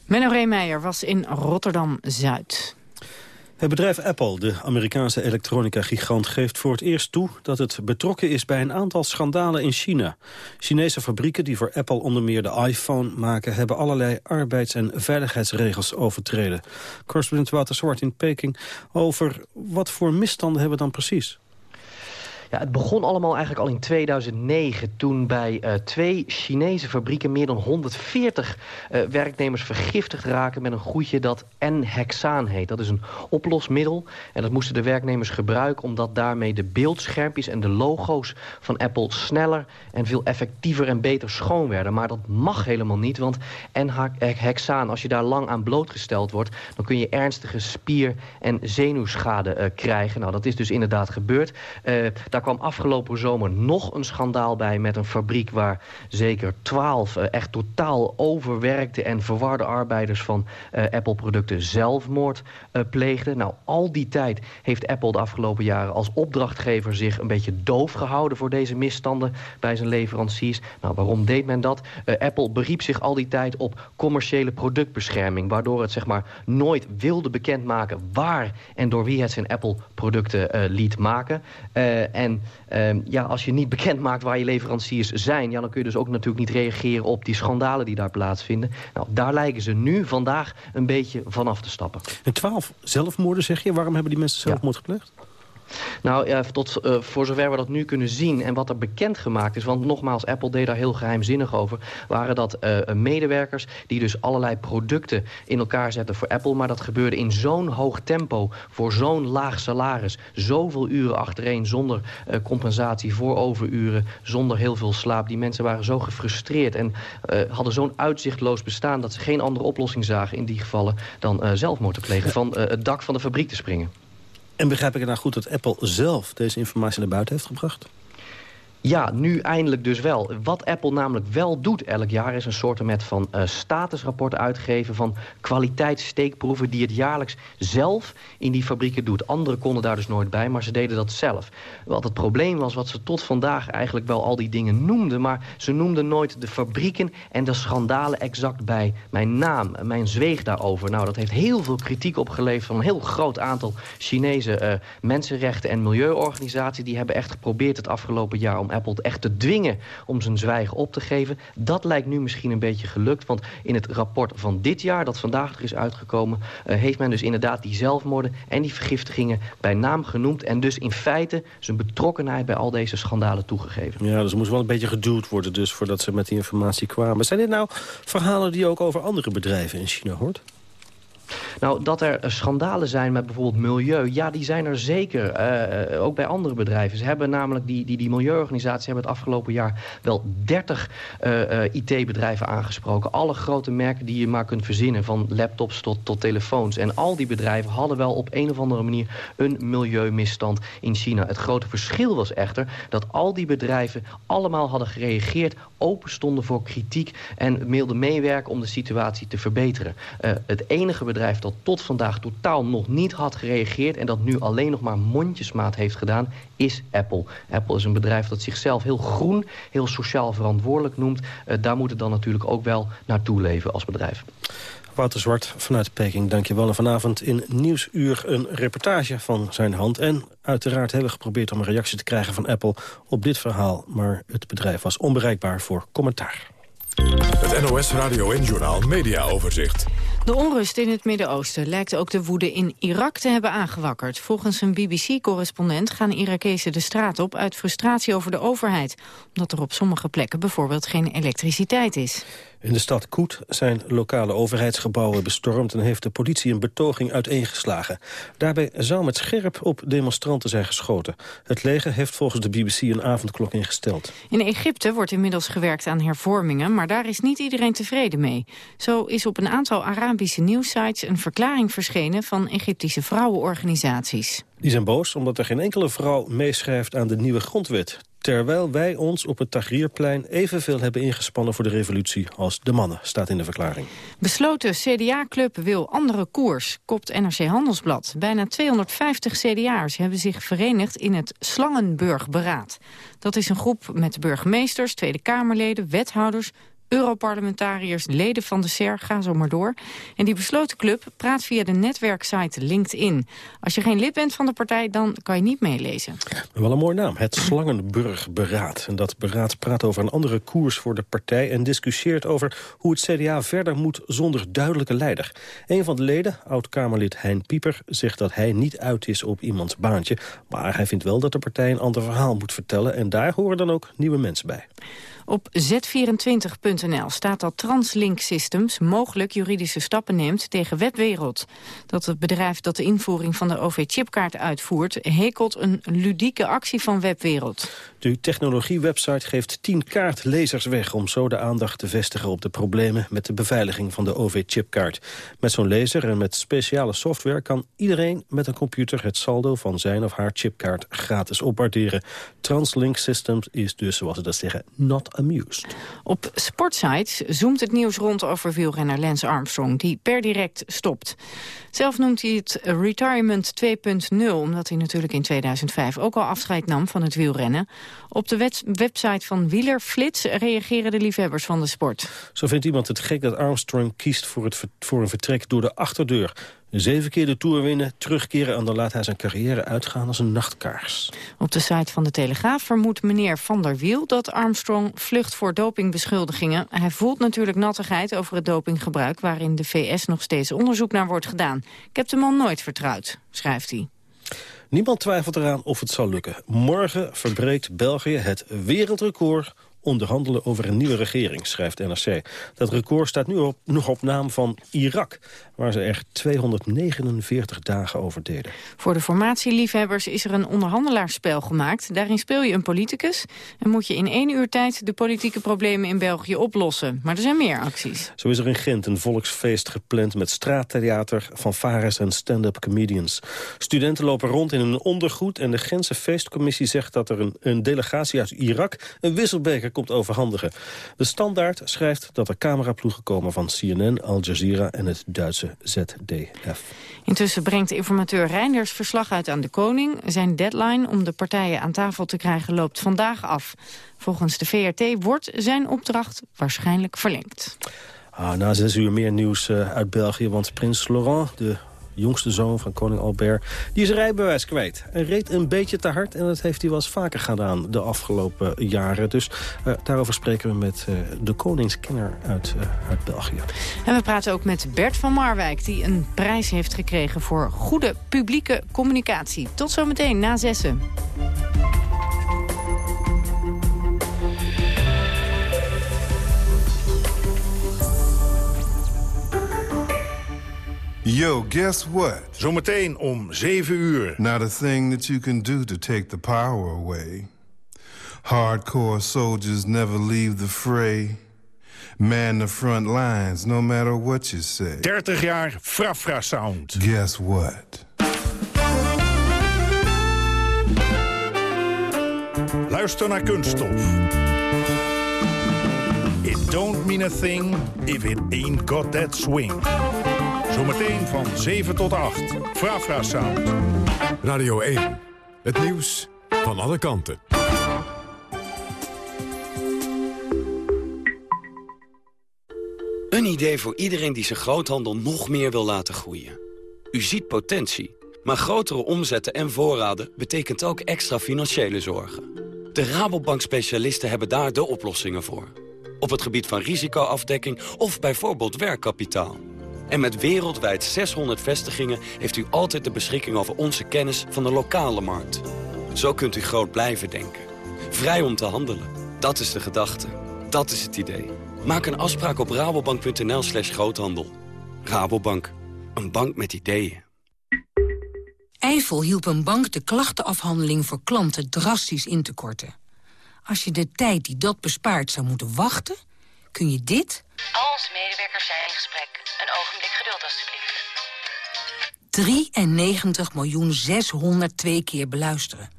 Menno Reemeijer was in Rotterdam-Zuid. Het bedrijf Apple, de Amerikaanse elektronica-gigant, geeft voor het eerst toe dat het betrokken is bij een aantal schandalen in China. Chinese fabrieken die voor Apple onder meer de iPhone maken, hebben allerlei arbeids- en veiligheidsregels overtreden. Correspondent Wouter Zwart in Peking over wat voor misstanden hebben we dan precies? Ja, het begon allemaal eigenlijk al in 2009... toen bij uh, twee Chinese fabrieken meer dan 140 uh, werknemers vergiftigd raken... met een goedje dat N-hexaan heet. Dat is een oplosmiddel en dat moesten de werknemers gebruiken... omdat daarmee de beeldschermpjes en de logo's van Apple... sneller en veel effectiever en beter schoon werden. Maar dat mag helemaal niet, want N-hexaan, als je daar lang aan blootgesteld wordt... dan kun je ernstige spier- en zenuwschade uh, krijgen. Nou, dat is dus inderdaad gebeurd. Daar kwam afgelopen zomer nog een schandaal bij... met een fabriek waar zeker twaalf uh, echt totaal overwerkte... en verwarde arbeiders van Apple-producten zelfmoord pleegden. Nou, al die tijd heeft Apple de afgelopen jaren als opdrachtgever... zich een beetje doof gehouden voor deze misstanden bij zijn leveranciers. Nou, waarom deed men dat? Apple beriep zich al die tijd op commerciële productbescherming... waardoor het zeg maar nooit wilde bekendmaken waar en door wie het zijn Apple-producten liet maken. En uh, ja, als je niet bekend maakt waar je leveranciers zijn... Ja, dan kun je dus ook natuurlijk niet reageren op die schandalen die daar plaatsvinden. Nou, daar lijken ze nu vandaag een beetje vanaf te stappen. En twaalf zelfmoorden, zeg je? Waarom hebben die mensen zelfmoord ja. gepleegd? Nou, tot, uh, voor zover we dat nu kunnen zien en wat er bekend gemaakt is... want nogmaals, Apple deed daar heel geheimzinnig over... waren dat uh, medewerkers die dus allerlei producten in elkaar zetten voor Apple... maar dat gebeurde in zo'n hoog tempo, voor zo'n laag salaris... zoveel uren achtereen, zonder uh, compensatie voor overuren... zonder heel veel slaap. Die mensen waren zo gefrustreerd en hadden zo'n uitzichtloos bestaan... dat ze geen andere oplossing zagen in die gevallen dan zelfmoord te plegen... van het dak van de fabriek te springen. En begrijp ik het nou goed dat Apple zelf deze informatie naar buiten heeft gebracht? Ja, nu eindelijk dus wel. Wat Apple namelijk wel doet elk jaar... is een soort van uh, statusrapport uitgeven... van kwaliteitssteekproeven die het jaarlijks zelf in die fabrieken doet. Anderen konden daar dus nooit bij, maar ze deden dat zelf. Wat het probleem was, wat ze tot vandaag eigenlijk wel al die dingen noemden... maar ze noemden nooit de fabrieken en de schandalen exact bij mijn naam. Mijn zweeg daarover. Nou, dat heeft heel veel kritiek opgeleverd... van een heel groot aantal Chinese uh, mensenrechten- en milieuorganisaties. Die hebben echt geprobeerd het afgelopen jaar... om Apple echt te dwingen om zijn zwijgen op te geven. Dat lijkt nu misschien een beetje gelukt. Want in het rapport van dit jaar, dat vandaag er is uitgekomen... Uh, heeft men dus inderdaad die zelfmoorden en die vergiftigingen bij naam genoemd... en dus in feite zijn betrokkenheid bij al deze schandalen toegegeven. Ja, dus er moest wel een beetje geduwd worden dus voordat ze met die informatie kwamen. Zijn dit nou verhalen die je ook over andere bedrijven in China hoort? Nou, dat er schandalen zijn met bijvoorbeeld milieu... ja, die zijn er zeker, uh, ook bij andere bedrijven. Ze hebben namelijk, die, die, die milieuorganisaties hebben het afgelopen jaar... wel 30 uh, uh, IT-bedrijven aangesproken. Alle grote merken die je maar kunt verzinnen... van laptops tot, tot telefoons. En al die bedrijven hadden wel op een of andere manier... een milieumisstand in China. Het grote verschil was echter dat al die bedrijven... allemaal hadden gereageerd, open stonden voor kritiek... en wilden meewerken om de situatie te verbeteren. het enige bedrijf dat tot vandaag totaal nog niet had gereageerd... en dat nu alleen nog maar mondjesmaat heeft gedaan, is Apple. Apple is een bedrijf dat zichzelf heel groen, heel sociaal verantwoordelijk noemt. Uh, daar moet het dan natuurlijk ook wel naartoe leven als bedrijf. Wouter Zwart vanuit Peking, dankjewel. En vanavond in Nieuwsuur een reportage van zijn hand. En uiteraard hebben we geprobeerd om een reactie te krijgen van Apple op dit verhaal. Maar het bedrijf was onbereikbaar voor commentaar. Het NOS Radio en Journaal Media Overzicht. De onrust in het Midden-Oosten lijkt ook de woede in Irak te hebben aangewakkerd. Volgens een BBC-correspondent gaan Irakezen de straat op uit frustratie over de overheid. Omdat er op sommige plekken bijvoorbeeld geen elektriciteit is. In de stad Koet zijn lokale overheidsgebouwen bestormd... en heeft de politie een betoging uiteengeslagen. Daarbij zou met scherp op demonstranten zijn geschoten. Het leger heeft volgens de BBC een avondklok ingesteld. In Egypte wordt inmiddels gewerkt aan hervormingen... maar daar is niet iedereen tevreden mee. Zo is op een aantal Arabische nieuwsites een verklaring verschenen... van Egyptische vrouwenorganisaties. Die zijn boos omdat er geen enkele vrouw meeschrijft aan de nieuwe grondwet. Terwijl wij ons op het Tahrirplein evenveel hebben ingespannen voor de revolutie als de mannen, staat in de verklaring. Besloten CDA-club wil andere koers, kopt NRC Handelsblad. Bijna 250 CDA'ers hebben zich verenigd in het Slangenburgberaad. Dat is een groep met burgemeesters, Tweede Kamerleden, wethouders, Europarlementariërs, leden van de SER, ga zo maar door. En die besloten club praat via de netwerksite LinkedIn. Als je geen lid bent van de partij, dan kan je niet meelezen. Wel een mooie naam, het Slangenburg Beraad. En dat beraad praat over een andere koers voor de partij... en discussieert over hoe het CDA verder moet zonder duidelijke leider. Een van de leden, oud-Kamerlid Hein Pieper, zegt dat hij niet uit is op iemands baantje. Maar hij vindt wel dat de partij een ander verhaal moet vertellen... en daar horen dan ook nieuwe mensen bij. Op z24.nl staat dat Translink Systems mogelijk juridische stappen neemt tegen Webwereld. Dat het bedrijf dat de invoering van de OV-chipkaart uitvoert... hekelt een ludieke actie van Webwereld. De technologiewebsite geeft 10 kaartlezers weg... om zo de aandacht te vestigen op de problemen met de beveiliging van de OV-chipkaart. Met zo'n lezer en met speciale software kan iedereen met een computer... het saldo van zijn of haar chipkaart gratis opwaarderen. Translink Systems is dus, zoals ze dat zeggen, not amused. Op sportsites zoomt het nieuws rond over wielrenner Lance Armstrong... die per direct stopt. Zelf noemt hij het Retirement 2.0... omdat hij natuurlijk in 2005 ook al afscheid nam van het wielrennen. Op de website van Wielerflits reageren de liefhebbers van de sport. Zo vindt iemand het gek dat Armstrong kiest voor, het, voor een vertrek door de achterdeur. Zeven keer de Tour winnen, terugkeren... en dan laat hij zijn carrière uitgaan als een nachtkaars. Op de site van de Telegraaf vermoedt meneer Van der Wiel... dat Armstrong vlucht voor dopingbeschuldigingen. Hij voelt natuurlijk nattigheid over het dopinggebruik... waarin de VS nog steeds onderzoek naar wordt gedaan. Ik heb de man nooit vertrouwd, schrijft hij. Niemand twijfelt eraan of het zal lukken. Morgen verbreekt België het wereldrecord onderhandelen over een nieuwe regering, schrijft NRC. Dat record staat nu op, nog op naam van Irak, waar ze er 249 dagen over deden. Voor de formatieliefhebbers is er een onderhandelaarsspel gemaakt. Daarin speel je een politicus en moet je in één uur tijd de politieke problemen in België oplossen. Maar er zijn meer acties. Zo is er in Gent een volksfeest gepland met straattheater, fanfares en stand-up comedians. Studenten lopen rond in een ondergoed en de Gentse feestcommissie zegt dat er een, een delegatie uit Irak een wisselbeker komt overhandigen. De Standaard schrijft dat er cameraploegen komen van CNN, Al Jazeera en het Duitse ZDF. Intussen brengt informateur Reinders verslag uit aan de koning. Zijn deadline om de partijen aan tafel te krijgen loopt vandaag af. Volgens de VRT wordt zijn opdracht waarschijnlijk verlengd. Ah, na zes uur meer nieuws uh, uit België, want prins Laurent, de jongste zoon van koning Albert, die is rijbewijs kwijt. Hij reed een beetje te hard en dat heeft hij wel eens vaker gedaan de afgelopen jaren. Dus uh, daarover spreken we met uh, de koningskenner uit, uh, uit België. En we praten ook met Bert van Marwijk, die een prijs heeft gekregen voor goede publieke communicatie. Tot zometeen na zessen. Yo, guess what? Zometeen om 7 uur. Not a thing that you can do to take the power away. Hardcore soldiers never leave the fray. Man the front lines, no matter what you say. 30 jaar Frafra Sound. Guess what? Luister naar Kunststof. It don't mean a thing if it ain't got that swing. Zometeen van 7 tot 8. Frafra Sound. Radio 1. Het nieuws van alle kanten. Een idee voor iedereen die zijn groothandel nog meer wil laten groeien. U ziet potentie, maar grotere omzetten en voorraden betekent ook extra financiële zorgen. De Rabobank-specialisten hebben daar de oplossingen voor. Op het gebied van risicoafdekking of bijvoorbeeld werkkapitaal. En met wereldwijd 600 vestigingen heeft u altijd de beschikking over onze kennis van de lokale markt. Zo kunt u groot blijven denken. Vrij om te handelen. Dat is de gedachte. Dat is het idee. Maak een afspraak op rabobank.nl slash groothandel. Rabobank. Een bank met ideeën. Eifel hielp een bank de klachtenafhandeling voor klanten drastisch in te korten. Als je de tijd die dat bespaart zou moeten wachten, kun je dit... Al onze medewerkers zijn in gesprek. Een ogenblik geduld, alstublieft. 93 miljoen 602 keer beluisteren.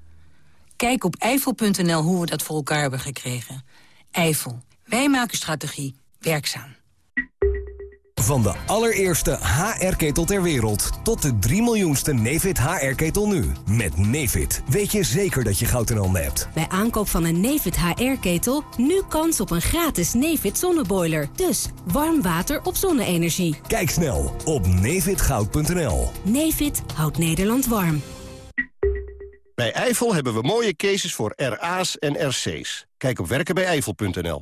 Kijk op eifel.nl hoe we dat voor elkaar hebben gekregen. Eifel. Wij maken strategie werkzaam. Van de allereerste HR-ketel ter wereld tot de 3 miljoenste Nefit HR-ketel nu. Met Nefit weet je zeker dat je goud in handen hebt. Bij aankoop van een Nefit HR-ketel nu kans op een gratis Nefit zonneboiler. Dus warm water op zonne-energie. Kijk snel op nefitgoud.nl. Nefit houdt Nederland warm. Bij Eifel hebben we mooie cases voor RA's en RC's. Kijk op werkenbijeifel.nl.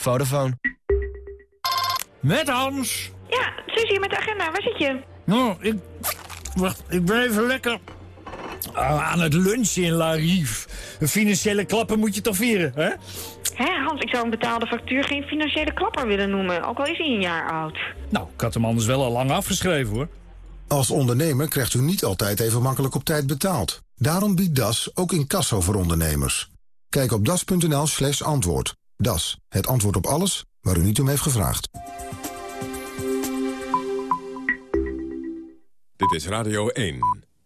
Vodafone. Met Hans. Ja, Suzie met de agenda. Waar zit je? Nou, ik... Wacht, ik ben even lekker... ah, aan het lunchen in La Rive. Een financiële klappen moet je toch vieren, hè? Hé, Hans, ik zou een betaalde factuur geen financiële klapper willen noemen. Ook al is hij een jaar oud. Nou, ik had hem anders wel al lang afgeschreven, hoor. Als ondernemer krijgt u niet altijd even makkelijk op tijd betaald. Daarom biedt DAS ook incasso voor ondernemers. Kijk op das.nl slash antwoord. DAS, het antwoord op alles waar u niet om heeft gevraagd. Dit is Radio 1.